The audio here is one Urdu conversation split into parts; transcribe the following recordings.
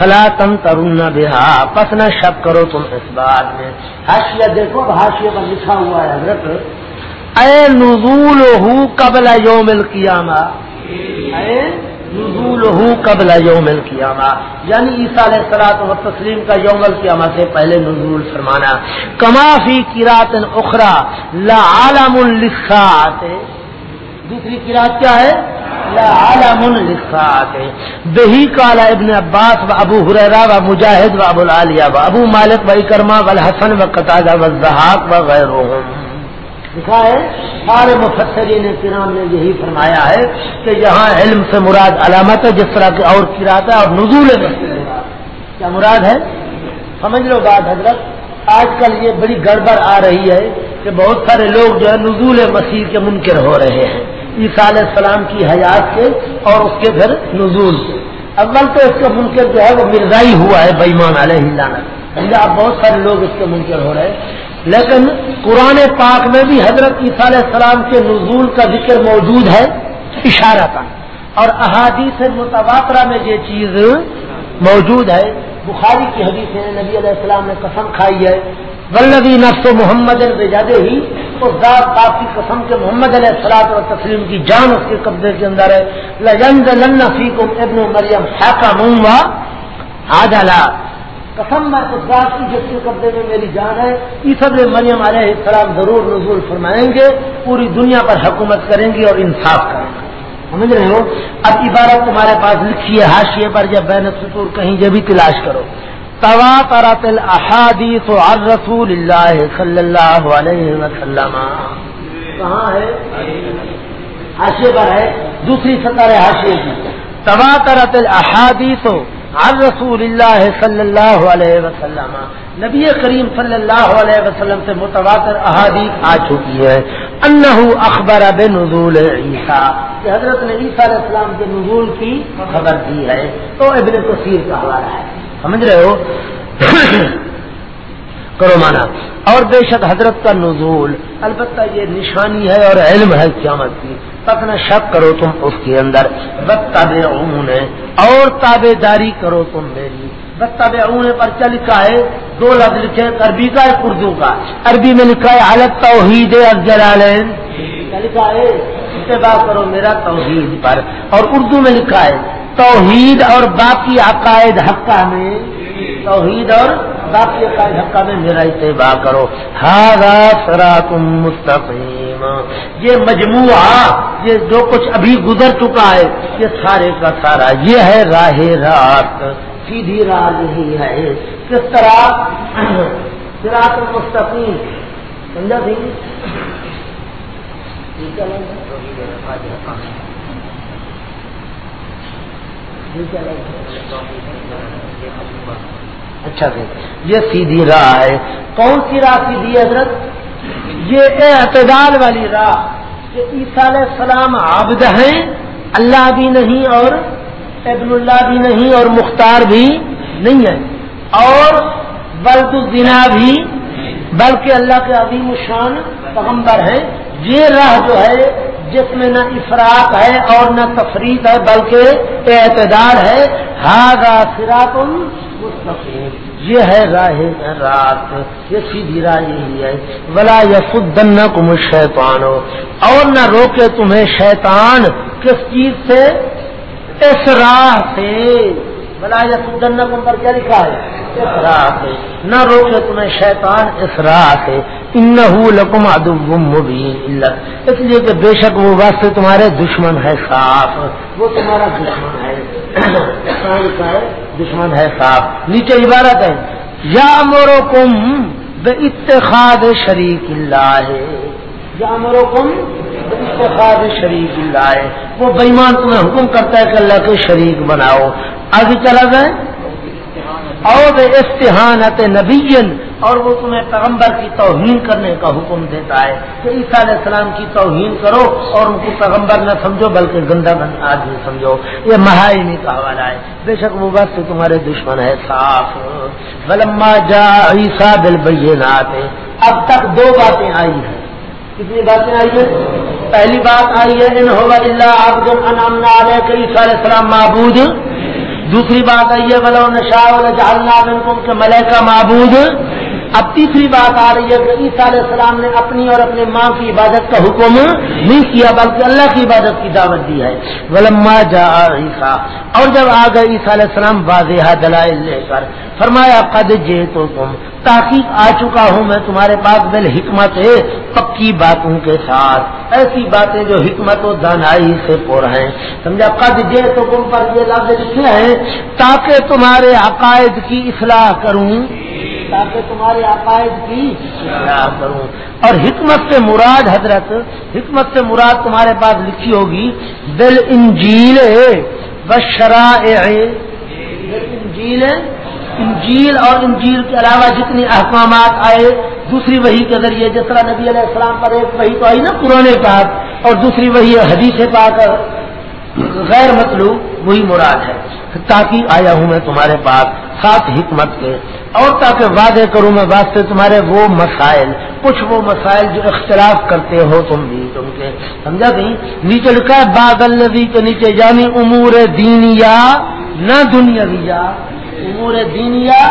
فلا تم ترون بہا پس نہ شک کرو تم اس بات میں۔ حاشیہ دیکھو حاشیہ پر لکھا ہوا ہے حضرت۔ اے نزول ہو قبل یوم القیامہ۔ اے نزول ہو قبل یوم القیامہ۔ یعنی عیسیٰ علیہ السلاط و تسلیم کا یوم القیامہ سے پہلے نزول فرمانا۔ کما فی کراط اخرا لا عالم الخات دوسری کراط کیا ہے؟ عالم کالا ابن عباس و ابو حریرا و مجاہد و ابو العالیہ و ابو مالک و اکرما و الحسن و قطع و زحاق و لکھا ہے، سارے مفسرین کرام نے یہی فرمایا ہے کہ یہاں علم سے مراد علامت ہے، جس طرح کی اور کراتا ہے اور نزول کیا مراد ہے؟ سمجھ لو بات حضرت، آج کل یہ بڑی گڑبڑ آ رہی ہے کہ بہت سارے لوگ جو ہے نزول مسیح کے منکر ہو رہے ہیں۔ عیسیٰ علیہ السلام کی حیات کے اور اس کے گھر نزول سے اول تو اس کا منکر جو ہے وہ مرزائی ہوا ہے بےمان علیہ اللہ اب بہت سارے لوگ اس کے منکر ہو رہے ہیں۔ لیکن قرآن پاک میں بھی حضرت عیسیٰ علیہ السلام کے نزول کا ذکر موجود ہے اشارہ کا اور احادیث متبادرہ میں یہ چیز موجود ہے۔ بخاری کی حدیث ہے، نبی علیہ السلام نے قسم کھائی ہے۔ ولدی نفس و محمد الجادے ہی اس ذات باپ کی قسم کے محمد علیہ السلام اور تسلیم کی جان اس کے قبضے کے اندر ہے۔ لجند لن فیکم ابن مریم حاکم آج قسم میں اس بات کی جس کے قبضے میں میری جان ہے عیسب مریم علیہ السلام ضرور نزول فرمائیں گے، پوری دنیا پر حکومت کریں گی اور انصاف کریں گے۔ سمجھ رہے ہو؟ اب عبارت تمہارے پاس لکھی ہے، حاشیے پر جب بین سطور کہیں یہ بھی تلاش کرو۔ توا کرت الحادیث رسول اللہ صلی اللہ علیہ وسلم. کہاں ہے؟ حاشیے پر ہے، دوسری سطح حاشیے کی۔ توا کرت الحادیث رسول اللہ صلی اللہ علیہ وسلم۔ نبی کریم صلی اللہ علیہ وسلم سے متواتر احادیث آ چکی ہے۔ انہو اخبر اب نزول عیسیٰ۔ کہ حضرت نے عیسیٰ علیہ السلام کے نزول کی خبر دی ہے۔ تو ابن کثیر کا حوالہ ہے۔ سمجھ رہے ہو؟ کرو مانا۔ اور بے شک حضرت کا نزول البتہ یہ نشانی ہے اور علم ہے قیامت کی۔ تک نہ شک کرو تم اس کے اندر۔ بد تاب اور تابے داری کرو تم میری۔ بد تاب پر کیا لکھا ہے؟ دو لفظ لکھے عربی کا ایک اردو کا۔ عربی میں لکھا ہے حالت توحید افجلالین کیا لکھا ہے؟ اتباع کرو میرا توحید پر۔ اور اردو میں لکھا ہے، توحید اور باقی عقائد حقہ میں، توحید اور باقی عقائد حقہ میں میرا اتباع کرو۔ ہارا سرا تم مستقیم۔ یہ مجموعہ، یہ جو کچھ ابھی گزر چکا ہے، یہ سارے کا سارا۔ یہ ہے راہ رات سیدھی راہ یہی ہے۔ کس طرح؟ سراط مستقیم سمجھا تھی؟ اچھا جی۔ یہ سیدھی راہ ہے۔ کون سی راہ سیدھی حضرت؟ یہ اعتدال والی راہ۔ یہ عیسیٰ علیہ السلام عابد ہیں، اللہ بھی نہیں اور ابن اللہ بھی نہیں اور مختار بھی نہیں ہے اور بلد الزنا بھی بلکہ اللہ کے عظیم الشان پیغمبر ہیں۔ یہ راہ جو ہے، جس میں نہ افراق ہے اور نہ تفریح ہے، بلکہ اعتدار ہے۔ ہاگا سراط مستقیم۔ یہ ہے راہ رات۔ یہ سیدھی راہ یہی ہے۔ بلا یسن کم شیطان ہو اور نہ روکے تمہیں شیطان۔ کس چیز سے؟ اس راہ سے۔ بلا یسن کم پر کیا لکھا ہے؟ سے نہ روکے تمہیں شیطان اس راہ سے ان لکم ادب مبین اس لیے کہ بے شک وہ واسطے تمہارے دشمن ہے صاف۔ وہ تمہارا دشمن ہے۔ دشمن ہے صاف۔ نیچے عبارت ہے۔ یا مورو کم بے اتخاد شریک اللہ۔ ہے یا مورو کم بے اتخاد شریک اللہ ہے وہ بےمان تمہیں حکم کرتا ہے کہ اللہ کے شریک بناؤ۔ آگے چلا جائے۔ اور استحانت نبی اور وہ تمہیں پیغمبر کی توہین کرنے کا حکم دیتا ہے۔ کہ عیسیٰ علیہ السلام کی توہین کرو اور ان کو پیغمبر نہ سمجھو، بلکہ گندا گند آدمی سمجھو۔ یہ مہائی کا حوالہ ہے۔ بے شک وہ بس تمہارے دشمن ہے صاف۔ بلما جا عیسیٰ دل بینات اب تک دو باتیں آئی ہیں۔ کتنی باتیں آئی ہیں؟ پہلی بات آئی ہے، ان ہو اللہ آپ جو انعام علیہ کہ عیسیٰ علیہ السلام معبود. دوسری بات آئی ہے بلو نشا جالنا بالکل کا معبود. اب تیسری بات آ رہی ہے کہ عیسیٰ علیہ السلام نے اپنی اور اپنے ماں کی عبادت کا حکم نہیں کیا، بلکہ اللہ کی عبادت کی دعوت دی ہے۔ ولما جا عیسیٰ، اور جب آ گئے عیسیٰ علیہ السلام، واضح دلائل لے کر فرمایا، قد جے تو تم تاکہ آ چکا ہوں میں تمہارے پاس بل حکمت پکی باتوں کے ساتھ۔ ایسی باتیں جو حکمت و دانائی سے پور ہیں۔ سمجھا، قد جے تو تم پر یہ لفظ لکھے ہیں، تاکہ تمہارے عقائد کی اصلاح کروں۔ تاکہ تمہارے عقائد کی اصلاح کروں۔ اور حکمت سے مراد حضرت، حکمت سے مراد تمہارے پاس لکھی ہوگی بل انجیل بشرا انجیل انجیل اور انجیل کے علاوہ جتنی احکامات آئے، دوسری وہی کے ذریعے جس طرح نبی علیہ السلام پر ایک وہی تو آئی نا پرانے پاک، اور دوسری وہی حدیث پاک، غیر مطلوب، وہی مراد ہے۔ تاکہ آیا ہوں میں تمہارے پاس سات حکمت کے، اور تاکہ وعدے کروں میں واسطے تمہارے وہ مسائل، کچھ وہ مسائل جو اختلاف کرتے ہو تم بھی، تم کے۔ سمجھا گئی نیچے لکھا ہے بادل ندی کے نیچے یعنی امور دینیا نہ دنیا امور دینیا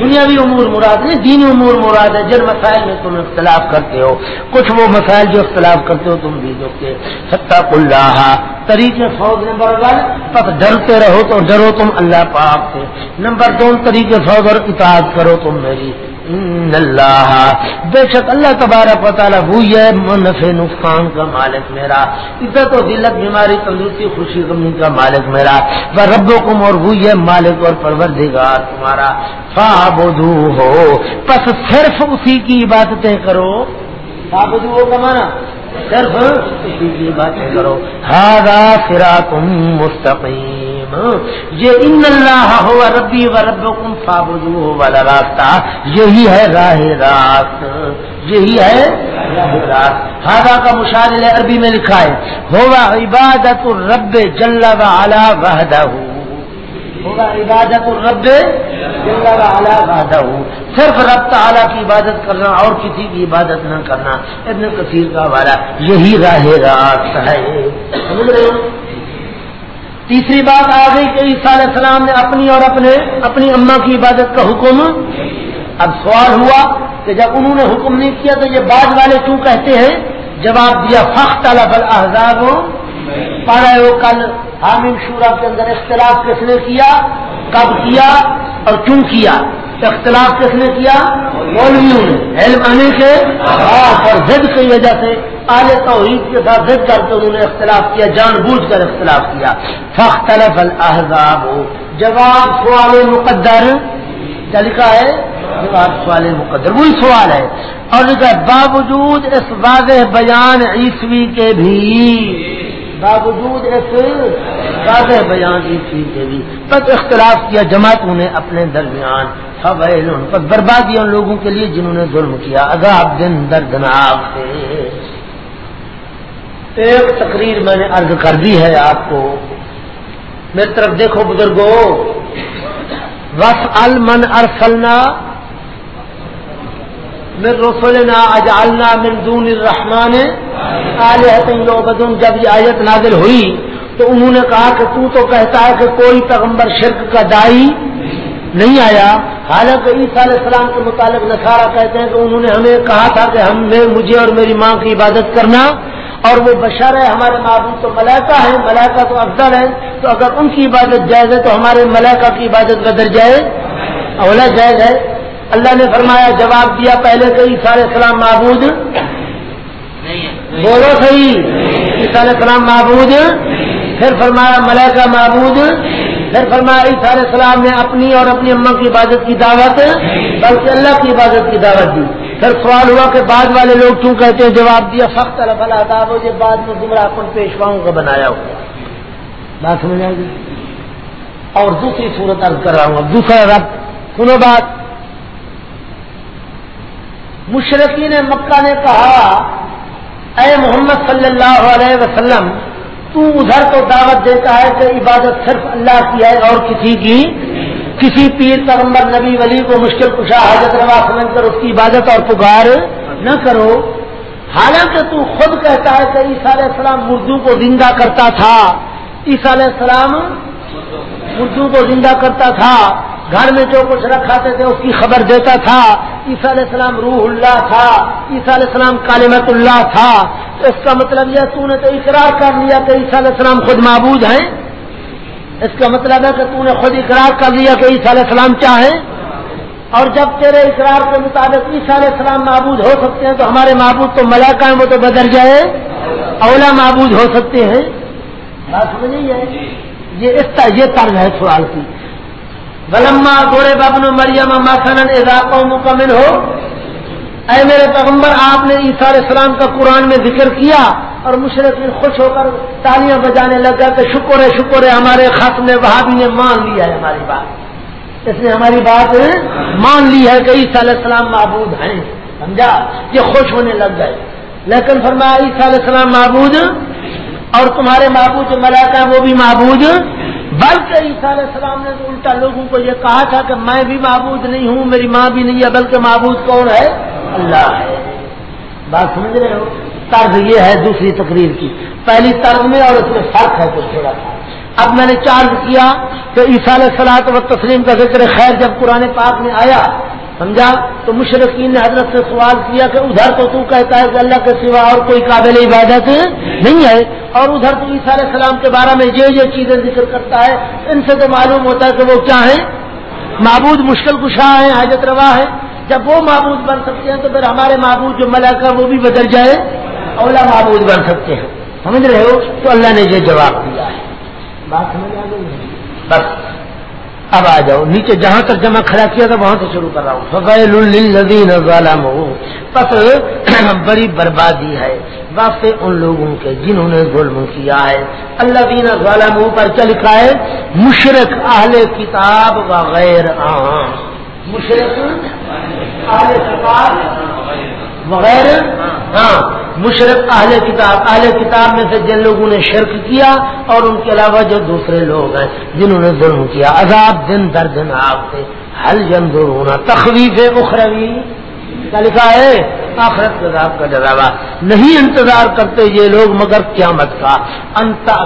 دنیاوی امور مراد نہیں، دینی امور مراد ہے۔ جن مسائل میں تم اختلاف کرتے ہو، کچھ وہ مسائل جو اختلاف کرتے ہو، تم بھی جو کہ ستہ اللہ طریقے فوج نمبر ون، تب ڈرتے رہو تو ڈرو تم اللہ پاک سے۔ نمبر دو طریقے فوج اور اطاعت کرو تم میری۔ اللہ بے شک اللہ تبارک و تعالیٰ وہ نفع نقصان کا مالک میرا۔ عزت و دلت بیماری، تندرستی، خوشی غمی کا مالک میرا۔ وہ رب کم اور وہ مالک اور پروردگار تمہارا۔ فا ہو بس صرف اسی کی عبادتیں کرو۔ فا ہو کمانا صرف اسی کی باتیں کرو۔ ہارا فرا تم مستقیم۔ یہ ان اللہ ہو ربی و رب کم فابدو والا راستہ، یہی ہے راہ راست، یہی ہے راہ راست۔ ہادا کا مشاہد عربی میں لکھا ہے ہوا عبادت الرب جل و علا وحدہ۔ ہوگا عبادت الرب جل و علا وحدہ۔ صرف رب تعالیٰ کی عبادت کرنا، اور کسی کی عبادت نہ کرنا، ابن کثیر کا والا یہی راہ راست ہے۔ سمجھ رہے ہو؟ تیسری بات آ گئی کہ عیسیٰ علیہ السلام نے اپنی اور اپنے اپنی اماں کی عبادت کا حکم اب سوال ہوا کہ جب انہوں نے حکم نہیں کیا تو یہ بعد والے کیوں کہتے ہیں؟ جواب دیا فخت الحضاب پڑھے وہ کل حامد شورا کے اندر اختلاف کس نے کیا؟ کب کیا اور کیوں کیا؟ اختلاف کس نے کیا؟ مولویوں نے۔ علم آنے کے اور ضد کی وجہ سے آل توحید کے ساتھ ضد کر کے انہوں نے اختلاف کیا، جان بوجھ کر اختلاف کیا۔ فخلف الحضاب جواب سوال مقدر۔ کیا لکھا ہے؟ جواب سوال مقدر۔ وہی سوال ہے۔ اور لکھا باوجود اس واضح بیان عیسوی کے بھی باوجود ایسے واضح بیان کی چیز کے بھی بس اختلاف کیا، جماعتوں نے اپنے درمیان فویل پر بربادی ان لوگوں کے لیے جنہوں نے ظلم کیا۔ عذاب دن دردناک سے ایک تقریر میں نے عرض کر دی ہے آپ کو۔ میری طرف دیکھو بزرگو وف المن ارسلنا من رسولنا اجعلنا من دون الرحمن جب یہ آیت نازل ہوئی تو انہوں نے کہا کہ تو تو کہتا ہے کہ کوئی پیغمبر شرک کا دائی نہیں آیا۔ حالانکہ عیسیٰ علیہ السلام کے متعلق نسارا کہتے ہیں کہ انہوں نے ہمیں کہا تھا کہ ہم نے مجھے اور میری ماں کی عبادت کرنا اور وہ بشر ہے ہمارے معبود تو ملائکہ ہے ملائکہ تو افضل ہے تو اگر ان کی عبادت جائز ہے تو ہمارے ملائکہ کی عبادت بدر جائے اولا جائز ہے۔ اللہ نے فرمایا جواب دیا پہلے کہ عیسیٰ علیہ السلام معبود؟ بولو صحیح۔ عیسیٰ علیہ السلام معبود؟ پھر فرمایا ملائکہ معبود؟ پھر فرمایا عیسیٰ علیہ السلام نے اپنی اور اپنی اما کی عبادت کی دعوت بلکہ اللہ کی عبادت کی دعوت دی۔ پھر سوال ہوا کہ بعد والے لوگ کیوں کہتے ہیں؟ جواب دیا سخت اللہ یہ بعد میں گمراہ کن پیشواؤں کا بنایا ہوا۔ بات سمجھ آئے گی اور دوسری صورت عرض کر رہا ہوں۔ دوسرا رب سنو بات۔ مشرقین مکہ نے کہا، اے محمد صلی اللہ علیہ وسلم، تو ادھر تو دعوت دیتا ہے کہ عبادت صرف اللہ کی ہے اور کسی کی کسی پیر پیغمبر نبی ولی کو مشکل کشا حضرت روا سمجھ کر اس کی عبادت اور پکار نہ کرو. حالانکہ تو خود کہتا ہے کہ عیسیٰ علیہ السلام مردو کو زندہ کرتا تھا۔ عیسیٰ علیہ السلام مردوں کو زندہ کرتا تھا۔ گھر میں جو کچھ رکھاتے تھے اس کی خبر دیتا تھا۔ عیسیٰ علیہ السلام روح اللہ تھا، عیسیٰ علیہ السلام کالمت اللہ تھا۔ تو اس کا مطلب یہ تو نے تو اقرار کر لیا کہ عیسیٰ علیہ السلام خود معبود ہیں۔ اس کا مطلب ہے کہ تو نے خود اقرار کر لیا کہ عیسیٰ علیہ السلام چاہیں اور جب تیرے اقرار کے مطابق عیسیٰ علیہ السلام معبود ہو سکتے ہیں، تو ہمارے معبود تو ملائکہ ہیں، وہ تو بدل جائے اولا معبود ہو سکتے ہیں۔ بات سمجھ ہے یہ اس یہ طرز ہے سوال کی۔ ولما گورے ببن مریم مسن اضافہ مکمل ہو اے میرے پیغمبر، آپ نے عیسیٰ علیہ السلام کا قرآن میں ذکر کیا اور مشرق خوش ہو کر تالیاں بجانے لگا کہ شکر ہے شکر ہے، ہمارے خط میں وہابی نے مان لیا ہے، ہماری بات۔ اس نے ہماری بات مان لی ہے کہ عیسیٰ علیہ السلام معبود ہیں، سمجھا؟ یہ خوش ہونے لگ گئے۔ لیکن فرمایا، عیسیٰ علیہ السلام معبود اور تمہارے معبود جو ملاقہ وہ بھی معبود بلکہ عیسیٰ علیہ السلام نے تو الٹا لوگوں کو یہ کہا تھا کہ میں بھی معبود نہیں ہوں، میری ماں بھی نہیں ہے، بلکہ معبود کون ہے؟ اللہ ہے۔ بات سمجھ رہے ہو؟ طرز یہ ہے دوسری تقریر کی۔ پہلی طرز میں اور اس میں فرق ہے کچھ تھوڑا سا۔ اب میں نے چارج کیا کہ عیسیٰ علیہ سلاط و تسلیم کا ذکر خیر جب قرآن پاک میں آیا سمجھا؟ تو مشرقین نے حضرت سے سوال کیا کہ ادھر تو تو کہتا ہے کہ اللہ کے سوا اور کوئی قابل عبادت نہیں ہے، اور ادھر تو عیسیٰ علیہ السلام کے بارے میں یہ یہ چیزیں ذکر کرتا ہے، ان سے تو معلوم ہوتا ہے کہ وہ کیا ہیں؟ معبود مشکل کشا ہے حاجت روا ہے جب وہ معبود بن سکتے ہیں تو پھر ہمارے معبود جو ملکہ وہ بھی بدل جائے اولا معبود بن سکتے ہیں۔ سمجھ رہے ہو؟ تو اللہ نے یہ جواب دیا ہے۔ بات سمجھ آ گئی بس۔ اب آ جاؤ۔ نیچے جہاں تک جمع کھڑا کیا تھا، وہاں سے شروع کر رہا ہوں۔ فغیر الدین ظالم پس بڑی بربادی ہے۔ واسطے ان لوگوں کے جنہوں نے ظلم کیا ہے۔ اللہ دین ظالم پر چل لکھا ہے؟ مشرق اہل کتاب وغیر مشرق اہل کتاب وغیر ہاں۔ مشرق اہل کتاب اہل کتاب میں سے جن لوگوں نے شرک کیا اور ان کے علاوہ جو دوسرے لوگ ہیں جنہوں نے ظلم کیا عذاب دن در دن آپ سے حل جن ہونا تخویف اخروی؟ کیا لکھا ہے؟ آخرت عذاب کا ڈراوا نہیں انتظار کرتے یہ لوگ مگر قیامت کا۔ انتا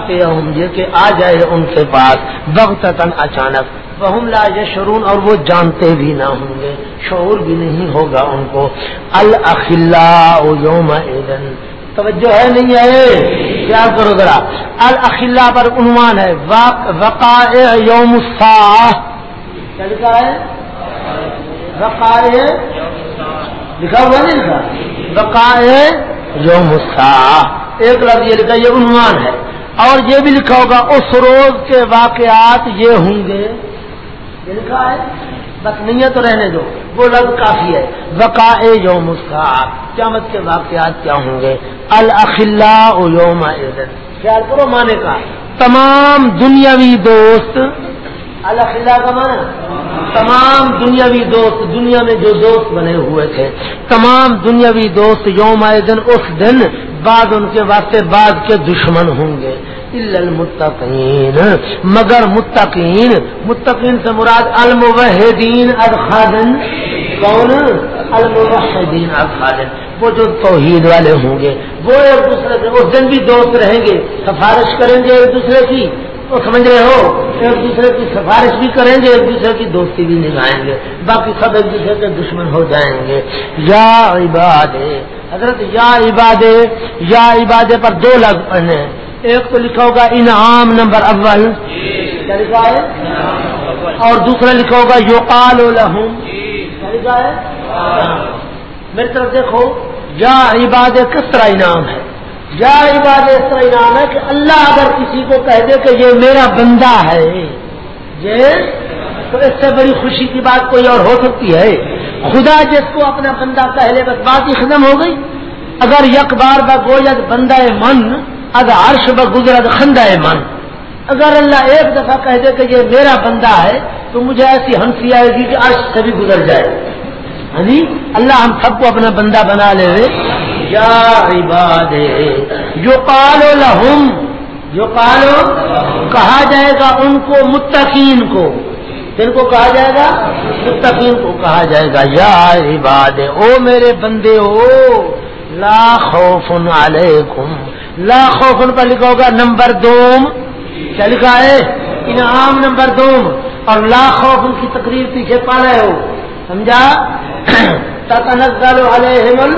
کہ آ جائے ان کے پاس وقت اچانک۔ بہم لا یشرون اور وہ جانتے بھی نہ ہوں گے۔ شعور بھی نہیں ہوگا ان کو۔ الخلا یوم توجہ ہے نہیں ہے؟ کیا کرو ذرا۔ الخلا پر عنوان ہے وقاع یوم کیا لکھا ہے؟ وقاع لکھا ہوا نہیں لکھا؟ وقاع یوم ایک لفظ یہ لکھا، یہ عنوان ہے۔ اور یہ بھی لکھا ہوگا، اس روز کے واقعات یہ ہوں گے۔ لکھا ہے، بس تو رہنے دو، وہ لفظ کافی ہے۔ وقا یوم قیامت کے واقعات کیا ہوں گے؟ الخلا یوم خیال کرو مانے کا۔ تمام دنیاوی دوست الخلا کا مانا تمام دنیاوی دوست، دنیا میں جو دوست بنے ہوئے تھے، تمام دنیاوی دوست یوم دن اس دن بعد ان کے واسطے بعد کے دشمن ہوں گے۔ المتقین مگر متقین متقین سے مراد الموحدین الخادن. کون؟ الموحدین الخادن. وہ جو توحید والے ہوں گے، وہ ایک دوسرے سے اس دن بھی دوست رہیں گے، سفارش کریں گے ایک دوسرے کی. تو سمجھ رہے ہو؟ ایک دوسرے کی سفارش بھی کریں گے، ایک دوسرے کی دوستی بھی نبھائیں گے، باقی سب ایک دوسرے کے دشمن ہو جائیں گے۔ یا عباد حضرت یا عباد یا عبادے پر دو لفظ پڑھنے ہیں۔ ایک تو لکھا ہوگا انعام نمبر اول، کیا لکھا ہے؟ اور دوسرا لکھا ہوگا یوقال کیا لکھا ہے؟ میری طرف دیکھو، یا عباد، کس طرح انعام ہے؟ یا عباد، اس طرح انعام ہے کہ اللہ اگر کسی کو کہہ دے کہ یہ میرا بندہ ہے، یہ تو اس سے بڑی خوشی کی بات کوئی اور ہو سکتی ہے۔ خدا جس کو اپنا بندہ کہہ لے، بس بات ہی ختم ہو گئی۔ اگر یک بار بگویت بندہ من اگر عرش ب گزرا خندہ من۔ اگر اللہ ایک دفعہ کہہ دے کہ یہ میرا بندہ ہے، تو مجھے ایسی ہنسی آئے گی کہ عرش سے بھی گزر جائے۔ ہاں جی اللہ ہم سب کو اپنا بندہ بنا لے۔ یا عباد جو پالو لہم۔ جو پالو کہا جائے گا ان کو، متقین کو۔ جن کو کہا جائے گا؟ متقین کو کہا جائے گا۔ یا عباد، او میرے بندے ہو، لا خوف علیکم۔ لاکھوں پر لکھا ہوگا، نمبر دوم۔ کیا لکھا ہے؟ انعام نمبر دو اور لاکھ خوف ان کی تقریر پیچھے پا رہے ہو۔ سمجھا؟ تتنزل علیہم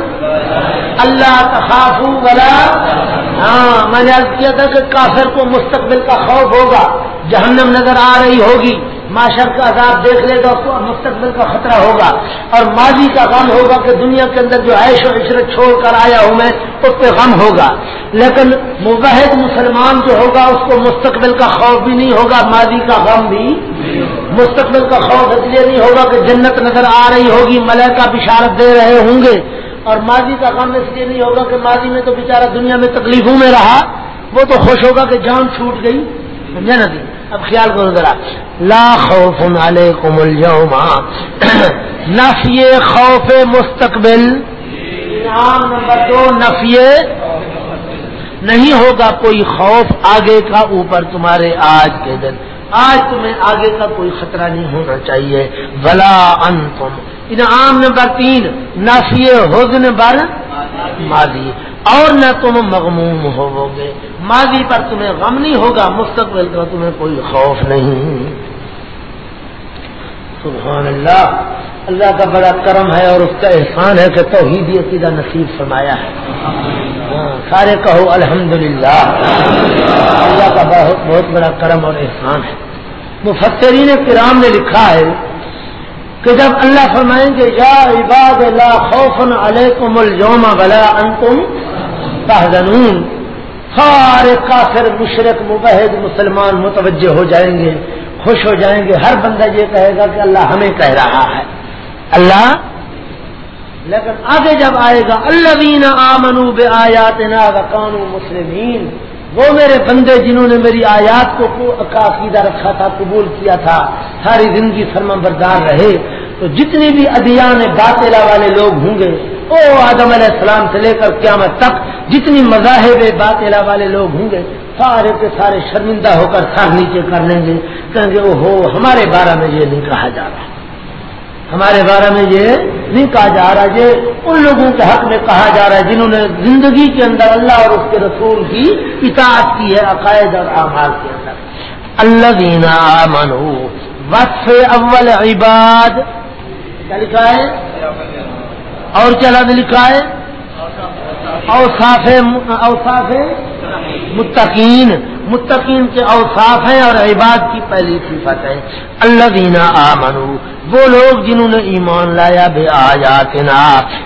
اللہ تخافو ولا ہاں میں نے کیا تھا کہ کافر کو مستقبل کا خوف ہوگا، جہنم نظر آ رہی ہوگی۔ معاشر کا عذاب دیکھ لے گا اس کو مستقبل کا خطرہ ہوگا اور ماضی کا غم ہوگا کہ دنیا کے اندر جو عیش و عشرت چھوڑ کر آیا ہوں میں، اس پہ غم ہوگا۔ لیکن مبحد مسلمان جو ہوگا، اس کو مستقبل کا خوف بھی نہیں ہوگا، ماضی کا غم بھی مستقبل کا خوف اس لیے نہیں ہوگا کہ جنت نظر آ رہی ہوگی ملے کا بشارت دے رہے ہوں گے۔ اور ماضی کا غم اس لیے نہیں ہوگا کہ ماضی میں تو بیچارہ دنیا میں تکلیفوں میں رہا، وہ تو خوش ہوگا کہ جان چھوٹ گئی۔ سمجھا نا جی؟ اب خیال کرو ذرا۔ لا خوف علیکم اليوم۔ نفی خوف مستقبل۔ نام نمبر دو نفی نہیں ہوگا کوئی خوف آگے کا اوپر تمہارے آج کے دن۔ آج تمہیں آگے کا کوئی خطرہ نہیں ہونا چاہیے۔ بلا ان تم انعام نمبر تین، نفی حزن بر ماضی، اور نہ تم مغموم ہو گے ماضی پر تمہیں غم نہیں ہوگا، مستقبل کا تمہیں کوئی خوف نہیں۔ سبحان اللہ اللہ کا بڑا کرم ہے اور اس کا احسان ہے کہ توحیدی عقیدہ نصیب فرمایا ہے۔ ہاں، سارے کہو الحمدللہ۔ اللہ کا بہت بہت بڑا کرم اور احسان ہے۔ مفسرین کرام نے لکھا ہے کہ جب اللہ فرمائیں گے، یا عباد اللہ خوف علیکم الجوم بلا انتم تحزنون۔ سارے کافر مشرق مبحد مسلمان متوجہ ہو جائیں گے، خوش ہو جائیں گے۔ ہر بندہ یہ کہے گا کہ اللہ ہمیں کہہ رہا ہے۔ اللہ لیکن آگے جب آئے گا اللہ وینا آمنو بے آیات نا قانو مسلمین۔ وہ میرے بندے جنہوں نے میری آیات کو کا عقیدہ رکھا تھا، قبول کیا تھا، ساری زندگی فرما بردار رہے، تو جتنی بھی ادیان باطلا والے لوگ ہوں گے، او آدم علیہ السلام سے لے کر قیامت تک جتنی مذاہب باطلا والے لوگ ہوں گے، سارے کے سارے شرمندہ ہو کر سر نیچے کر لیں گے، کہیں گے او ہو ہمارے بارے میں یہ نہیں کہا جا رہا۔ ہمارے بارے میں یہ نہیں کہا جا رہا، یہ ان لوگوں کے حق میں کہا جا رہا ہے جنہوں نے زندگی کے اندر اللہ اور اس کے رسول کی اطاعت کی ہے، عقائد اور اعمال کے اندر۔ اللہ دینا منو وقف اول عباد۔ کیا لکھا ہے؟ اور کیا لفظ لکھا ہے؟ اوساف اوساف متقین۔ متقین کے اوصاف ہیں اور عباد کی پہلی صفت ہے۔ اللہ دینا آمنو وہ لوگ جنہوں نے ایمان لایا بے آیات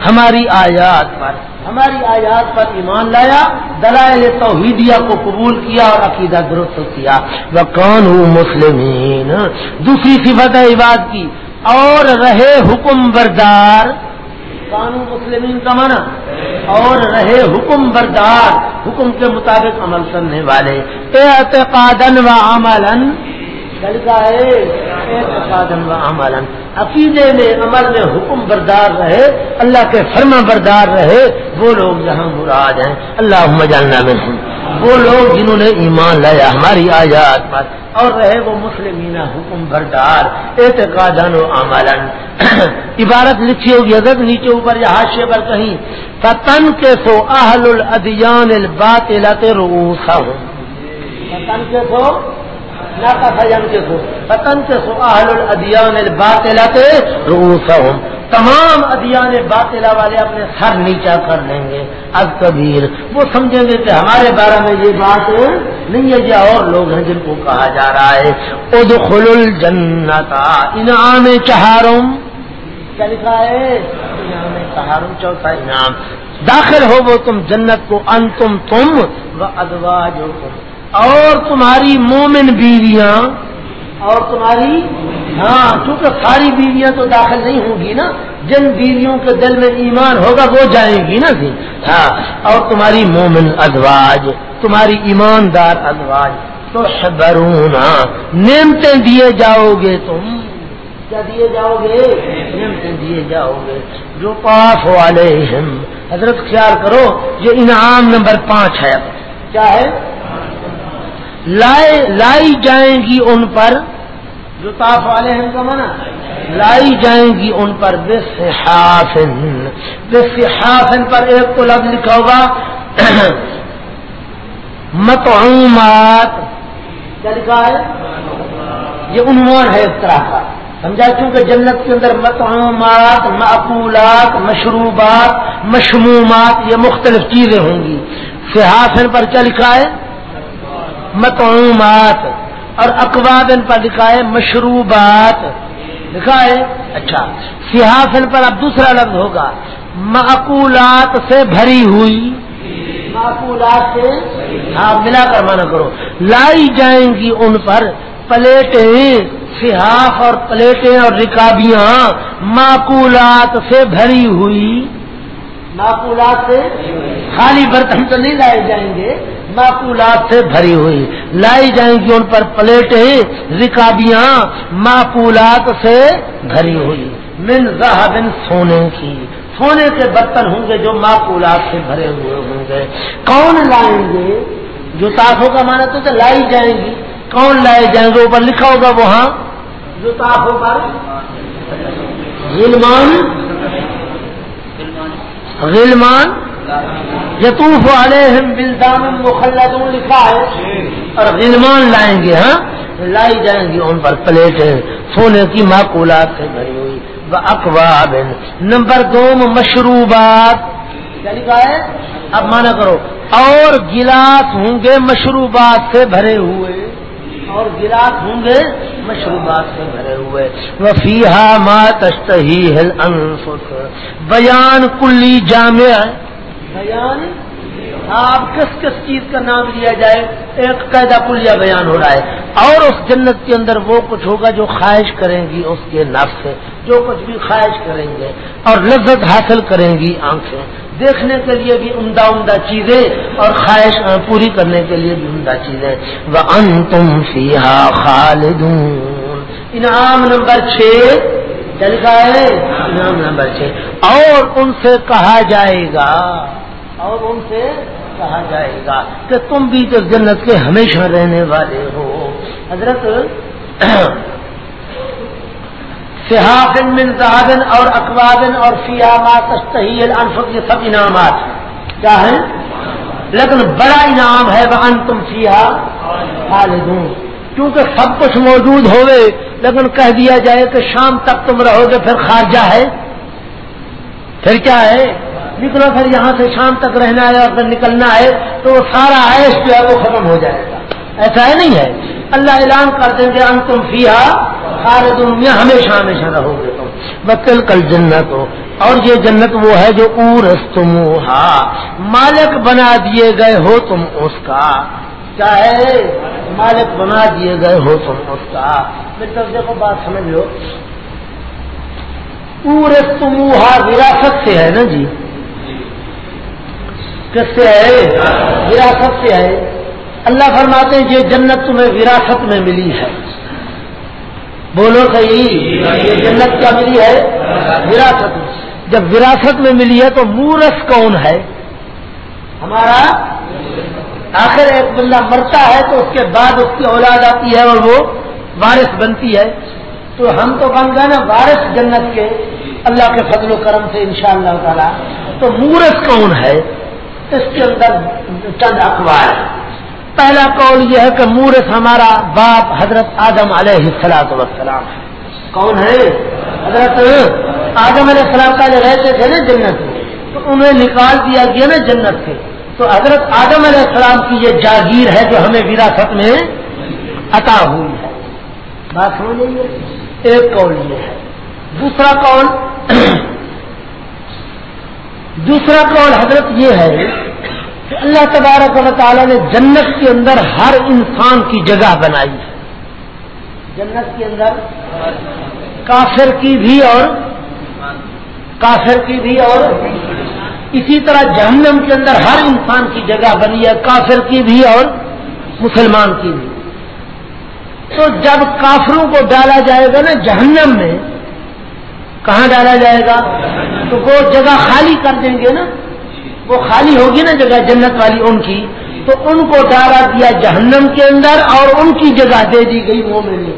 ہماری آیات پر، ہماری آیات پر ایمان لایا، دلائل توحیدیہ کو قبول کیا اور عقیدہ درست کیا۔ وہ کون ہوں مسلمین۔ دوسری صفت ہے عباد کی، اور رہے حکم بردار قانون مسلمین کا مانا اور رہے حکم بردار، حکم کے مطابق عمل کرنے والے۔ اعتقادن و عمل عمل عقیدے میں عمل میں حکم بردار رہے، اللہ کے فرما بردار رہے، وہ لوگ جہاں مراد ہیں۔ اللہ مجالنا میں ہوں وہ لوگ جنہوں نے ایمان لایا، ہماری آیات پر۔ اور رہے وہ مسلمین حکم بردار اعتقادن و عملن عبارت لکھی ہوگی اگر نیچے اوپر یا حاشے پر کہیں۔ فتن کے سو اہل الادیان الباطلت روسا ہوں فتن کے سو نہ کے تمام ادیان باطلا والے اپنے سر نیچا کر لیں گے۔ اب کبیر۔ وہ سمجھیں گے کہ ہمارے بارے میں یہ بات نہیں ہے یہ اور لوگ ہیں جن کو کہا جا رہا ہے۔ ادخل الجنتا انعام چہارم۔ کیا لکھا ہے؟ انعام چہارم، چوتھا انعام۔ داخل ہو وہ تم جنت کو ان تم تم و ادواج اور تمہاری مومن بیویاں اور تمہاری ہاں کیونکہ ساری بیویاں تو داخل نہیں ہوں گی نا، جن بیویوں کے دل میں ایمان ہوگا، وہ جائیں گی نا جی۔ ہاں اور تمہاری مومن ادواج تمہاری ایماندار ادواج تو شبرونا نعمتیں دیے جاؤ گے تم۔ کیا دیے جاؤ گے نعمتیں دیے جاؤ گے جو پاس والے حضرت خیال کرو، یہ انعام نمبر پانچ ہے۔ کیا ہے؟ لائے لائی جائیں گی ان پر جو تاف والے ہیں کا منع؟ لائی جائیں گی ان پر بے صحافن بے صحافن پر ایک تو لفظ لکھا ہوگا متعومات کیا لکھا ہے؟ یہ عنوان ہے اس طرح کا۔ سمجھا؟ کیونکہ جنت کے اندر متعمات معقولات مشروبات مشمومات یہ مختلف چیزیں ہوں گی۔ سیاحن پر کیا لکھا ہے؟ متعمات اور اقواب ان پر لکھا ہے مشروبات۔ لکھا ہے اچھا۔ سیاحن پر اب دوسرا لفظ ہوگا۔ معقولات سے بھری ہوئی۔ معقولات سے ہاں ملا کر مانا کرو۔ لائی جائیں گی ان پر پلیٹیں سیاف اور پلیٹیں اور رکابیاں۔ معقولات سے بھری ہوئی۔ معقولات سے خالی برتن تو نہیں لائے جائیں گے، معقولات سے بھری ہوئی۔ لائی جائیں گی ان پر پلیٹیں، رکابیاں، معقولات سے بھری ہوئی۔ من بن سونے کی۔ سونے کے برتن ہوں گے جو معقولات سے بھرے ہوئے ہوں گے۔ کون لائیں گے؟ جو تاخوں کا مانا تو لائی جائیں گی۔ کون لائے جائیں گے؟ اوپر لکھا ہوگا وہاں۔ جو تاخوں پر۔ غلمان غلمان یتوف علیہم بلدان مخلدون لکھا ہے۔ اور غلمان لائیں گے ہاں؟ لائی جائیں گی، ان پر پلیٹیں سونے کی معقولات سے بھری ہوئی۔ اخباب نمبر دو، مشروبات۔ یعنی ہے؟ اب مانا کرو، اور گلاس ہوں گے مشروبات سے بھرے ہوئے۔ اور گلاس ہوں گے مشروبات سے بھرے ہوئے۔ وفیحا ماتشت ہی بیان کلی جامع بیان آپ کس کس چیز کا نام لیا جائے، ایک قیدا کلیا بیان ہو رہا ہے۔ اور اس جنت کے اندر وہ کچھ ہوگا جو خواہش کریں گی اس کے نفس سے، جو کچھ بھی خواہش کریں گے اور لذت حاصل کریں گی آنکھیں۔ دیکھنے کے لیے بھی عمدہ عمدہ چیزیں اور خواہش پوری کرنے کے لیے بھی عمدہ چیزیں۔ وہ ان تم سیاح خالدون۔ انعام نمبر چھ چل کا ہے؟ انعام نمبر چھ۔ اور ان سے کہا جائے گا، اور ان سے کہا جائے گا کہ تم بھی تو جنت کے ہمیشہ رہنے والے ہو۔ حضرت سہافن من صحابن اور اقوابن اور فیامات انفق یہ سب انعامات۔ کیا ہیں؟ لیکن بڑا انعام ہے وہ ان تم سیاح خالدون۔ کیونکہ سب کچھ موجود ہوئے، لیکن کہہ دیا جائے کہ شام تک تم رہو گے، پھر خارجہ ہے۔ پھر کیا ہے؟ نکلو پھر یہاں سے شام تک رہنا ہے اور پھر نکلنا ہے تو وہ سارا عائش جو ہے وہ ختم ہو جائے گا۔ ایسا ہے نہیں ہے؟ اللہ اعلان کر دیں گے ان تم فیا سارے دنیا ہمیشہ ہمیشہ رہو گے تم۔ بکل کل جنت ہو اور یہ جنت وہ ہے جو ارس تم مالک بنا دیے گئے ہو تم اس کا۔ چاہے مالک بنا دیے گئے ہو تم اس کا۔ پھر تب دیکھو، بات سمجھ لو۔ پورے تمہا وراثت سے ہے نا جی؟ کس سے ہے وراثت سے ہے اللہ فرماتے ہیں یہ جنت تمہیں وراثت میں ملی ہے۔ بولو صحیح، یہ جنت کیا ملی ہے؟ وراثت۔ میں جب وراثت میں ملی ہے تو مورس کون ہے؟ ہمارا آخر ایک بندہ مرتا ہے تو اس کے بعد اس کی اولاد آتی ہے اور وہ بارش بنتی ہے۔ تو ہم تو بن گئے نا بارش جنت کے۔ اللہ کے فضل و کرم سے انشاءاللہ شاء تعالی۔ تو مورس کون ہے؟ اس کے اندر چند اخبار پہلا قول یہ ہے کہ مورس ہمارا باپ حضرت آدم علیہ السلاط وسلام کون ہے حضرت آدم علیہ السلام کا جو رہتے تھے نا جنت میں۔ تو انہیں نکال دیا گیا نا جنت سے۔ تو حضرت آدم علیہ السلام کی یہ جاگیر ہے جو ہمیں وراثت میں عطا ہوئی ہے۔ بات سمجھ لیجیے ایک قول یہ ہے۔ دوسرا قول دوسرا قول حضرت یہ ہے کہ اللہ تبارک و تعالیٰ نے جنت کے اندر ہر انسان کی جگہ بنائی ہے۔ جنت کے اندر کافر کی بھی اور کافر کی بھی اور اسی طرح جہنم کے اندر ہر انسان کی جگہ بنی ہے، کافر کی بھی اور مسلمان کی بھی۔ تو جب کافروں کو ڈالا جائے گا نا جہنم میں، کہاں ڈالا جائے گا؟ تو وہ جگہ خالی کر دیں گے نا، وہ خالی ہوگی نا جگہ جنت والی ان کی۔ تو ان کو ڈالا دیا جہنم کے اندر اور ان کی جگہ دے دی گئی وہ میں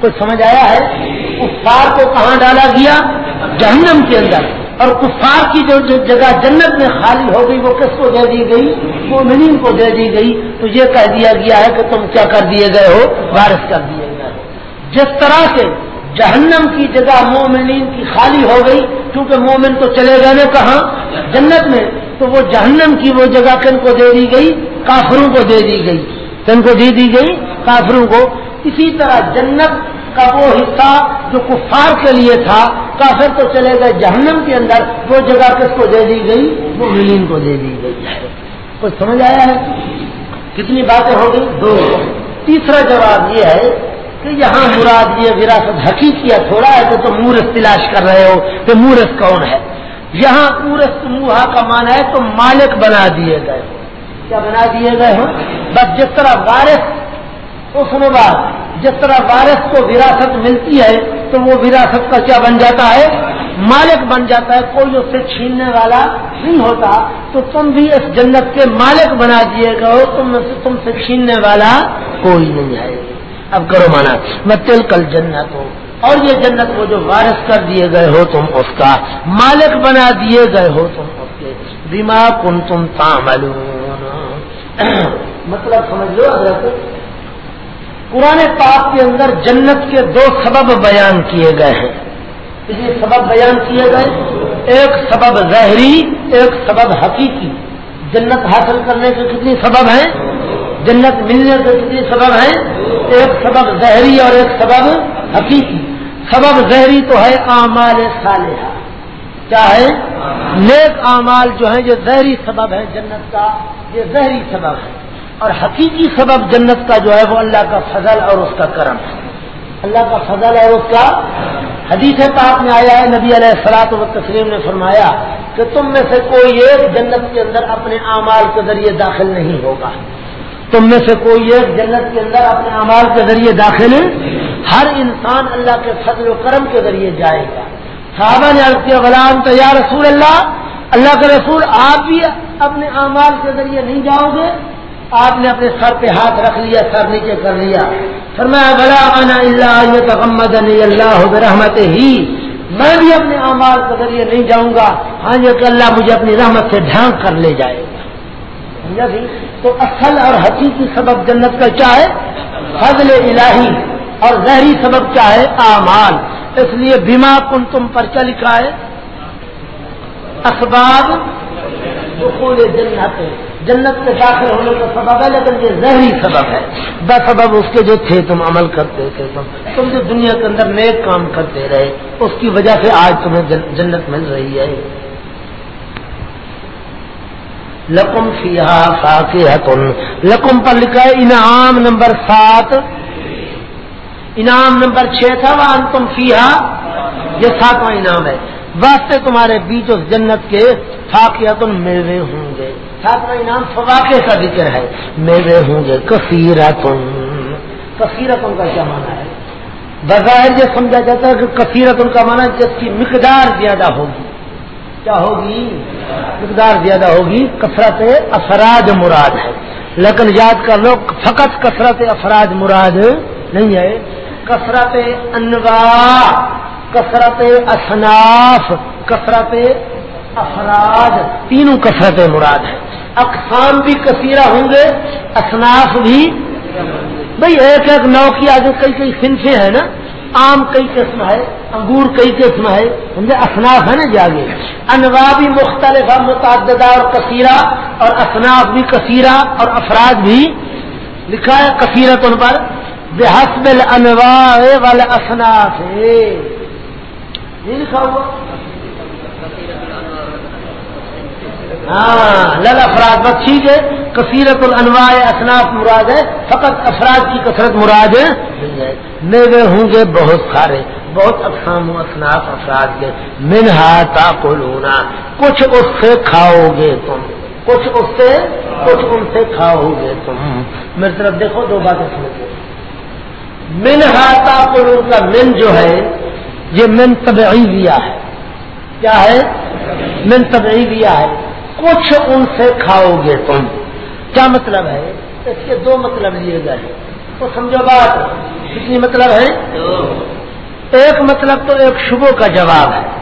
کچھ سمجھ آیا ہے؟ اس پار کو کہاں ڈالا گیا؟ جہنم کے اندر۔ اور کفار کی جو جگہ جنت میں خالی ہو گئی، وہ کس کو دے دی گئی؟ مومنین کو دے دی گئی۔ تو یہ کہہ دیا گیا ہے کہ تم کیا کر دیے گئے ہو؟ وارث کر دیے گئے ہو۔ جس طرح سے جہنم کی جگہ مومنین کی خالی ہو گئی، کیونکہ مومن تو چلے گئے نا کہاں؟ جنت میں۔ تو وہ جہنم کی وہ جگہ کن کو دے دی گئی؟ کافروں کو دے دی گئی۔ کن کو دے دی گئی؟ کافروں کو۔ اسی طرح جنت کا وہ حصہ جو کفار کے لیے تھا، کافر تو چلے گئے جہنم کے اندر، وہ جگہ کس کو دے دی گئی؟ وہ ملین کو دے دی گئی۔ ہے کچھ سمجھ آیا ہے؟ کتنی باتیں ہو گئی دو۔ تیسرا جواب یہ ہے کہ یہاں مراد یہ وراثت حقیقی تھوڑا ہے تو تم مورس تلاش کر رہے ہو کہ مورس کون ہے؟ یہاں مورس موہا کا مان ہے تو مالک بنا دیے گئے کیا بنا دیے گئے ہو؟ بس جس طرح وارث، اس نے بعد جس طرح وارث کو وراثت ملتی ہے تو وہ وراثت کا کیا بن جاتا ہے؟ مالک بن جاتا ہے۔ کوئی اس سے چھیننے والا نہیں ہوتا۔ تو تم بھی اس جنت کے مالک بنا دیے گا ہو۔ تم تم سے چھیننے والا کوئی نہیں ہے۔ اب کرو مانا۔ میں تل کل جنت ہوں۔ اور یہ جنت وہ جو وارث کر دیے گئے ہو تم اس کا، مالک بنا دیے گئے ہو تم اس کے۔ بیما کن تم تامل مطلب سمجھ لو حضرت، قرآن پاک کے اندر جنت کے دو سبب بیان کیے گئے ہیں۔ یہ سبب بیان کیے گئے؟ ایک سبب ظہری ایک سبب حقیقی۔ جنت حاصل کرنے کے کتنی سبب ہیں؟ جنت ملنے کے کتنی سبب ہیں؟ ایک سبب ظہری اور ایک سبب حقیقی۔ سبب ظہری تو ہے اعمال صالحہ۔ کیا ہے؟ نیک اعمال جو ہیں، یہ ظہری سبب ہے جنت کا، یہ ظہری سبب ہے۔ اور حقیقی سبب جنت کا جو ہے، وہ اللہ کا فضل اور اس کا کرم ہے۔ اللہ کا فضل اور اس کا حدیث پاک میں آیا ہے، نبی علیہ السلاط و تسلیم نے فرمایا کہ تم میں سے کوئی ایک جنت کے اندر اپنے اعمال کے ذریعے داخل نہیں ہوگا۔ تم میں سے کوئی ایک جنت کے اندر اپنے اعمال کے ذریعے داخل ہے؟ ہر انسان اللہ کے فضل و کرم کے ذریعے جائے گا۔ صحابہ نے عرض کیا غلام تو یا رسول اللہ اللہ کے رسول، آپ بھی اپنے اعمال کے ذریعے نہیں جاؤ گے؟ آپ نے اپنے سر پہ ہاتھ رکھ لیا، سر نیچے کر لیا۔ فرمایا بلا انا اللہ تحمد اللہ رحمت ہی میں بھی اپنے اعمال کے ذریعے نہیں جاؤں گا۔ ہاں یہ کہ اللہ مجھے اپنی رحمت سے ڈھانک کر لے جائے۔ گا سمجھا جی تو اصل اور حقیقی سبب جنت کا کیا ہے؟ فضل الہی۔ اور ظہری سبب کیا ہے؟ اعمال۔ اس لیے بیما کن تم پر کیا لکھا ہے؟ اسباب جنت۔ جنت کے داخل ہونے کا سبب ہے، لیکن یہ ظہری سبب ہے۔ بس سبب اس کے جو تھے، تم عمل کرتے تھے۔ تم تم جو دنیا کے اندر نیک کام کرتے رہے، اس کی وجہ سے آج تمہیں جنت مل رہی ہے۔ لکم فیحا فاقی لکم پر لکھا ہے انعام نمبر سات۔ انعام نمبر چھ تھا وہ تم فیحا یہ ساتواں انعام ہے۔ واسطے تمہارے بیچ اس جنت کے فاقیت میوے ہوں گے۔ ساتواں انعام فواقع کا ذکر ہے، میوے ہوں گے، کثیرتن۔ کثیرتن کا کیا مانا ہے؟ بظاہر یہ سمجھا جاتا ہے کہ کثیرتن کا مانا جس کی مقدار زیادہ ہوگی۔ کیا ہوگی؟ مقدار زیادہ ہوگی، کثرت افراد مراد ہے۔ لیکن یاد کر لو، فقط کثرت افراد مراد نہیں ہے۔ کثرت انواع، کثرت اصناف، کثرت افراد، تینوں کثرت مراد ہے اقسام بھی کثیرہ ہوں گے، اصناف بھی۔ بھئی ایک ایک نو کی آگے کئی کئی صنفیں ہیں نا۔ آم کئی قسم ہے، انگور کئی قسم ہے، سمجھے؟ اصناف ہے نا جی جاگے انواع بھی مختلف ہے متعددہ اور کثیرہ، اور اصناف بھی کثیرہ اور افراد بھی۔ لکھا ہے کثیرت ان پر۔ بے حسب انواع والے اصناف ہے لکھا ہوا۔ ہاں لل افراد بس ٹھیک ہے۔ کثیرت الانواع اصناف مراد ہے، فقط افراد کی کثرت مراد ہے۔ میوے ہوں گے بہت سارے، بہت اقسام اصناف افراد کے۔ منہا تا کچھ اس سے کھاؤ گے تم۔ کچھ اس سے، کچھ ان سے کھاؤ گے تم۔ میری طرف دیکھو، دو باتیں سمجھو منہا تا کا من جو ہے، یہ من طبعی لیا ہے۔ کیا ہے؟ من طبعی لیا ہے۔ کچھ ان سے کھاؤ گے تم۔ کیا مطلب ہے؟ اس کے دو مطلب لیے گئے۔ تو سمجھو بات۔ کتنی مطلب ہے؟ ایک مطلب تو ایک شبوں کا جواب ہے۔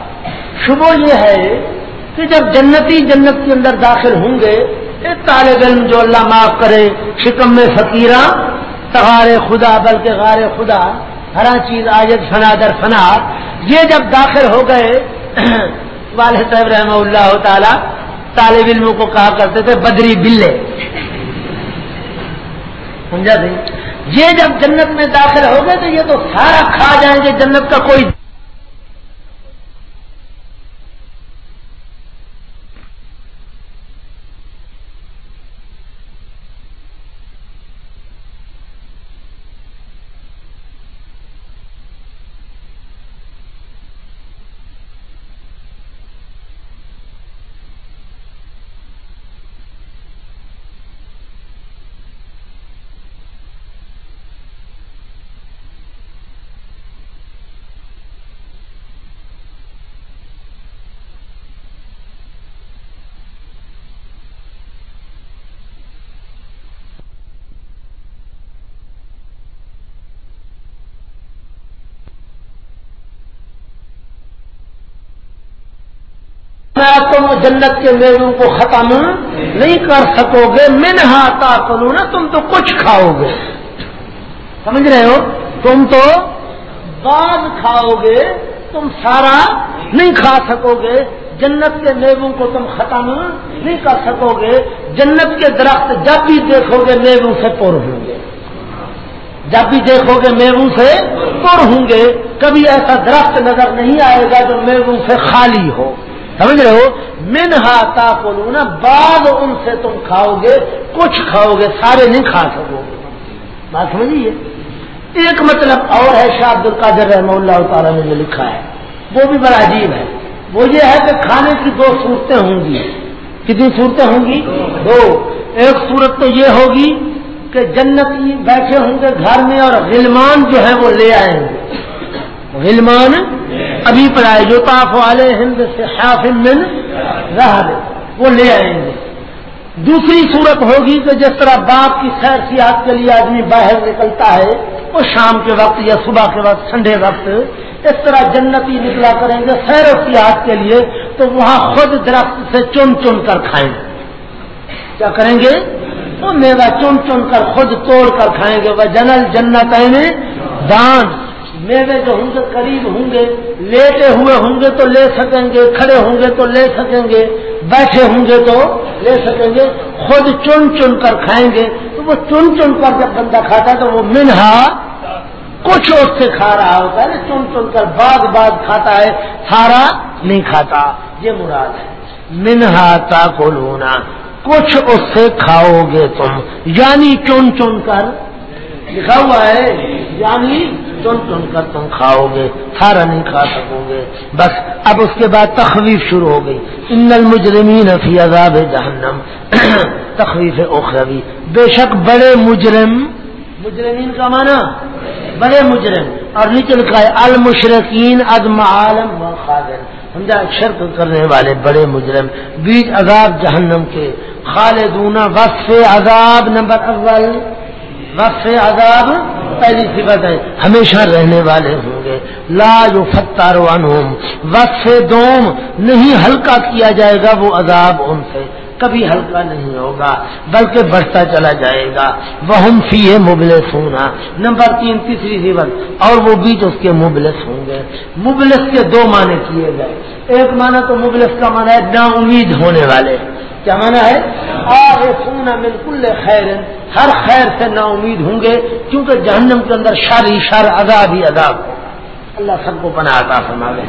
شبہ یہ ہے کہ جب جنتی جنت کے اندر داخل ہوں گے، ایک طالب علم جو اللہ معاف کرے، شکم میں فقیرہ، تغار خدا، بلکہ غار خدا ہر چیز آجد فنا در فنا، یہ جب داخل ہو گئے، والد صاحب رحمہ اللہ تعالی طالب علموں کو کہا کرتے تھے، بدری بلے۔ سمجھا سی یہ جب جنت میں داخل ہو گئے تو یہ تو سارا کھا جائیں گے، جنت کا کوئی تم جنت کے میووں کو ختم نہیں کر سکو گے من ہاتا کروں تم تو کچھ کھاؤ گے۔ سمجھ رہے ہو؟ تم تو بعد کھاؤ گے، تم سارا نہیں کھا سکو گے جنت کے میووں کو تم ختم نہیں کر سکو گے جنت کے درخت جب بھی دیکھو گے میووں سے پر ہوں گے۔ جب بھی دیکھو گے میووں سے پر ہوں گے۔ کبھی ایسا درخت نظر نہیں آئے گا جو میووں سے خالی ہو۔ سمجھ رہے ہو؟ من ہاتا کو نا بعد ان سے تم کھاؤ گے، کچھ کھاؤ گے، سارے نہیں کھا سکو گے۔ بات سمجھیے ایک مطلب اور ہے، شاہ عبد القادر رحمہ اللہ تعالیٰ نے جو لکھا ہے، وہ بھی بڑا عجیب ہے۔ وہ یہ ہے کہ کھانے کی دو صورتیں ہوں گی۔ کتنی صورتیں ہوں گی؟ دو۔ ایک صورت تو یہ ہوگی کہ جنت بیٹھے ہوں گے گھر میں اور غلمان جو ہے وہ لے آئیں گے۔ غلمان ابھی پڑھائے جو تاف والے ہند سے من رہا وہ لے آئیں گے دوسری صورت ہوگی کہ جس طرح باپ کی خیر سیاحت کے لیے آدمی باہر نکلتا ہے، وہ شام کے وقت یا صبح کے وقت ٹھنڈے وقت اس طرح جنتی نکلا کریں گے سیر و سیاحت کے لیے، تو وہاں خود درخت سے چن چن کر کھائیں گے۔ کیا کریں گے؟ وہ میوہ چن چن کر خود توڑ کر کھائیں گے۔ وہ جنل جنت دان میوے جو ہوں گے قریب ہوں گے، لیٹے ہوئے ہوں گے تو لے سکیں گے، کھڑے ہوں گے تو لے سکیں گے، بیٹھے ہوں گے تو لے سکیں گے، خود چن چن کر کھائیں گے۔ تو وہ چن چن کر جب بندہ کھاتا ہے تو وہ منہا کچھ اس سے کھا رہا ہوتا ہے چن چن کر بعد بعد کھاتا ہے، سارا نہیں کھاتا۔ یہ مراد ہے۔ منہا تا کو لونا کچھ اس سے کھاؤ گے تم۔ یعنی چن چن کر، لکھا ہوا ہے۔ یعنی چن چن کر تم کھاؤ گے سارا نہیں کھا سکو گے۔ بس اب اس کے بعد تخویف شروع ہو گئی۔ ان المجرمین فی عذاب جہنم۔ تخویف اخروی۔ بے شک بڑے مجرم، مجرمین کا معنی؟ بڑے مجرم۔ اور نیچے لکھا ہے المشرقین ادم عالم و خادر سمجھا شرک کرنے والے بڑے مجرم۔ بیچ عذاب جہنم کے۔ خالدون، وصف عذاب نمبر اول۔ وقف عذاب پہلی صفت ہے۔ ہمیشہ رہنے والے ہوں گے۔ لا جو فتار وقف دوم نہیں ہلکا کیا جائے گا وہ عذاب ان سے۔ کبھی ہلکا نہیں ہوگا، بلکہ بڑھتا چلا جائے گا۔ وہ فی ہے مبلس ہونا نمبر تین، تیسری صفت اور وہ بیچ اس کے مبلس ہوں گے۔ مبلس کے دو معنی کیے گئے۔ ایک معنی تو مبلس کا معنی ہے نا امید ہونے والے۔ کیا مانا ہے؟ آ سونا بالکل خیر، ہر خیر سے نا امید ہوں گے، کیونکہ جہنم کے اندر شر ہی شر، عذاب ہی عذاب۔ اللہ سب کو بنا عطا فرما دے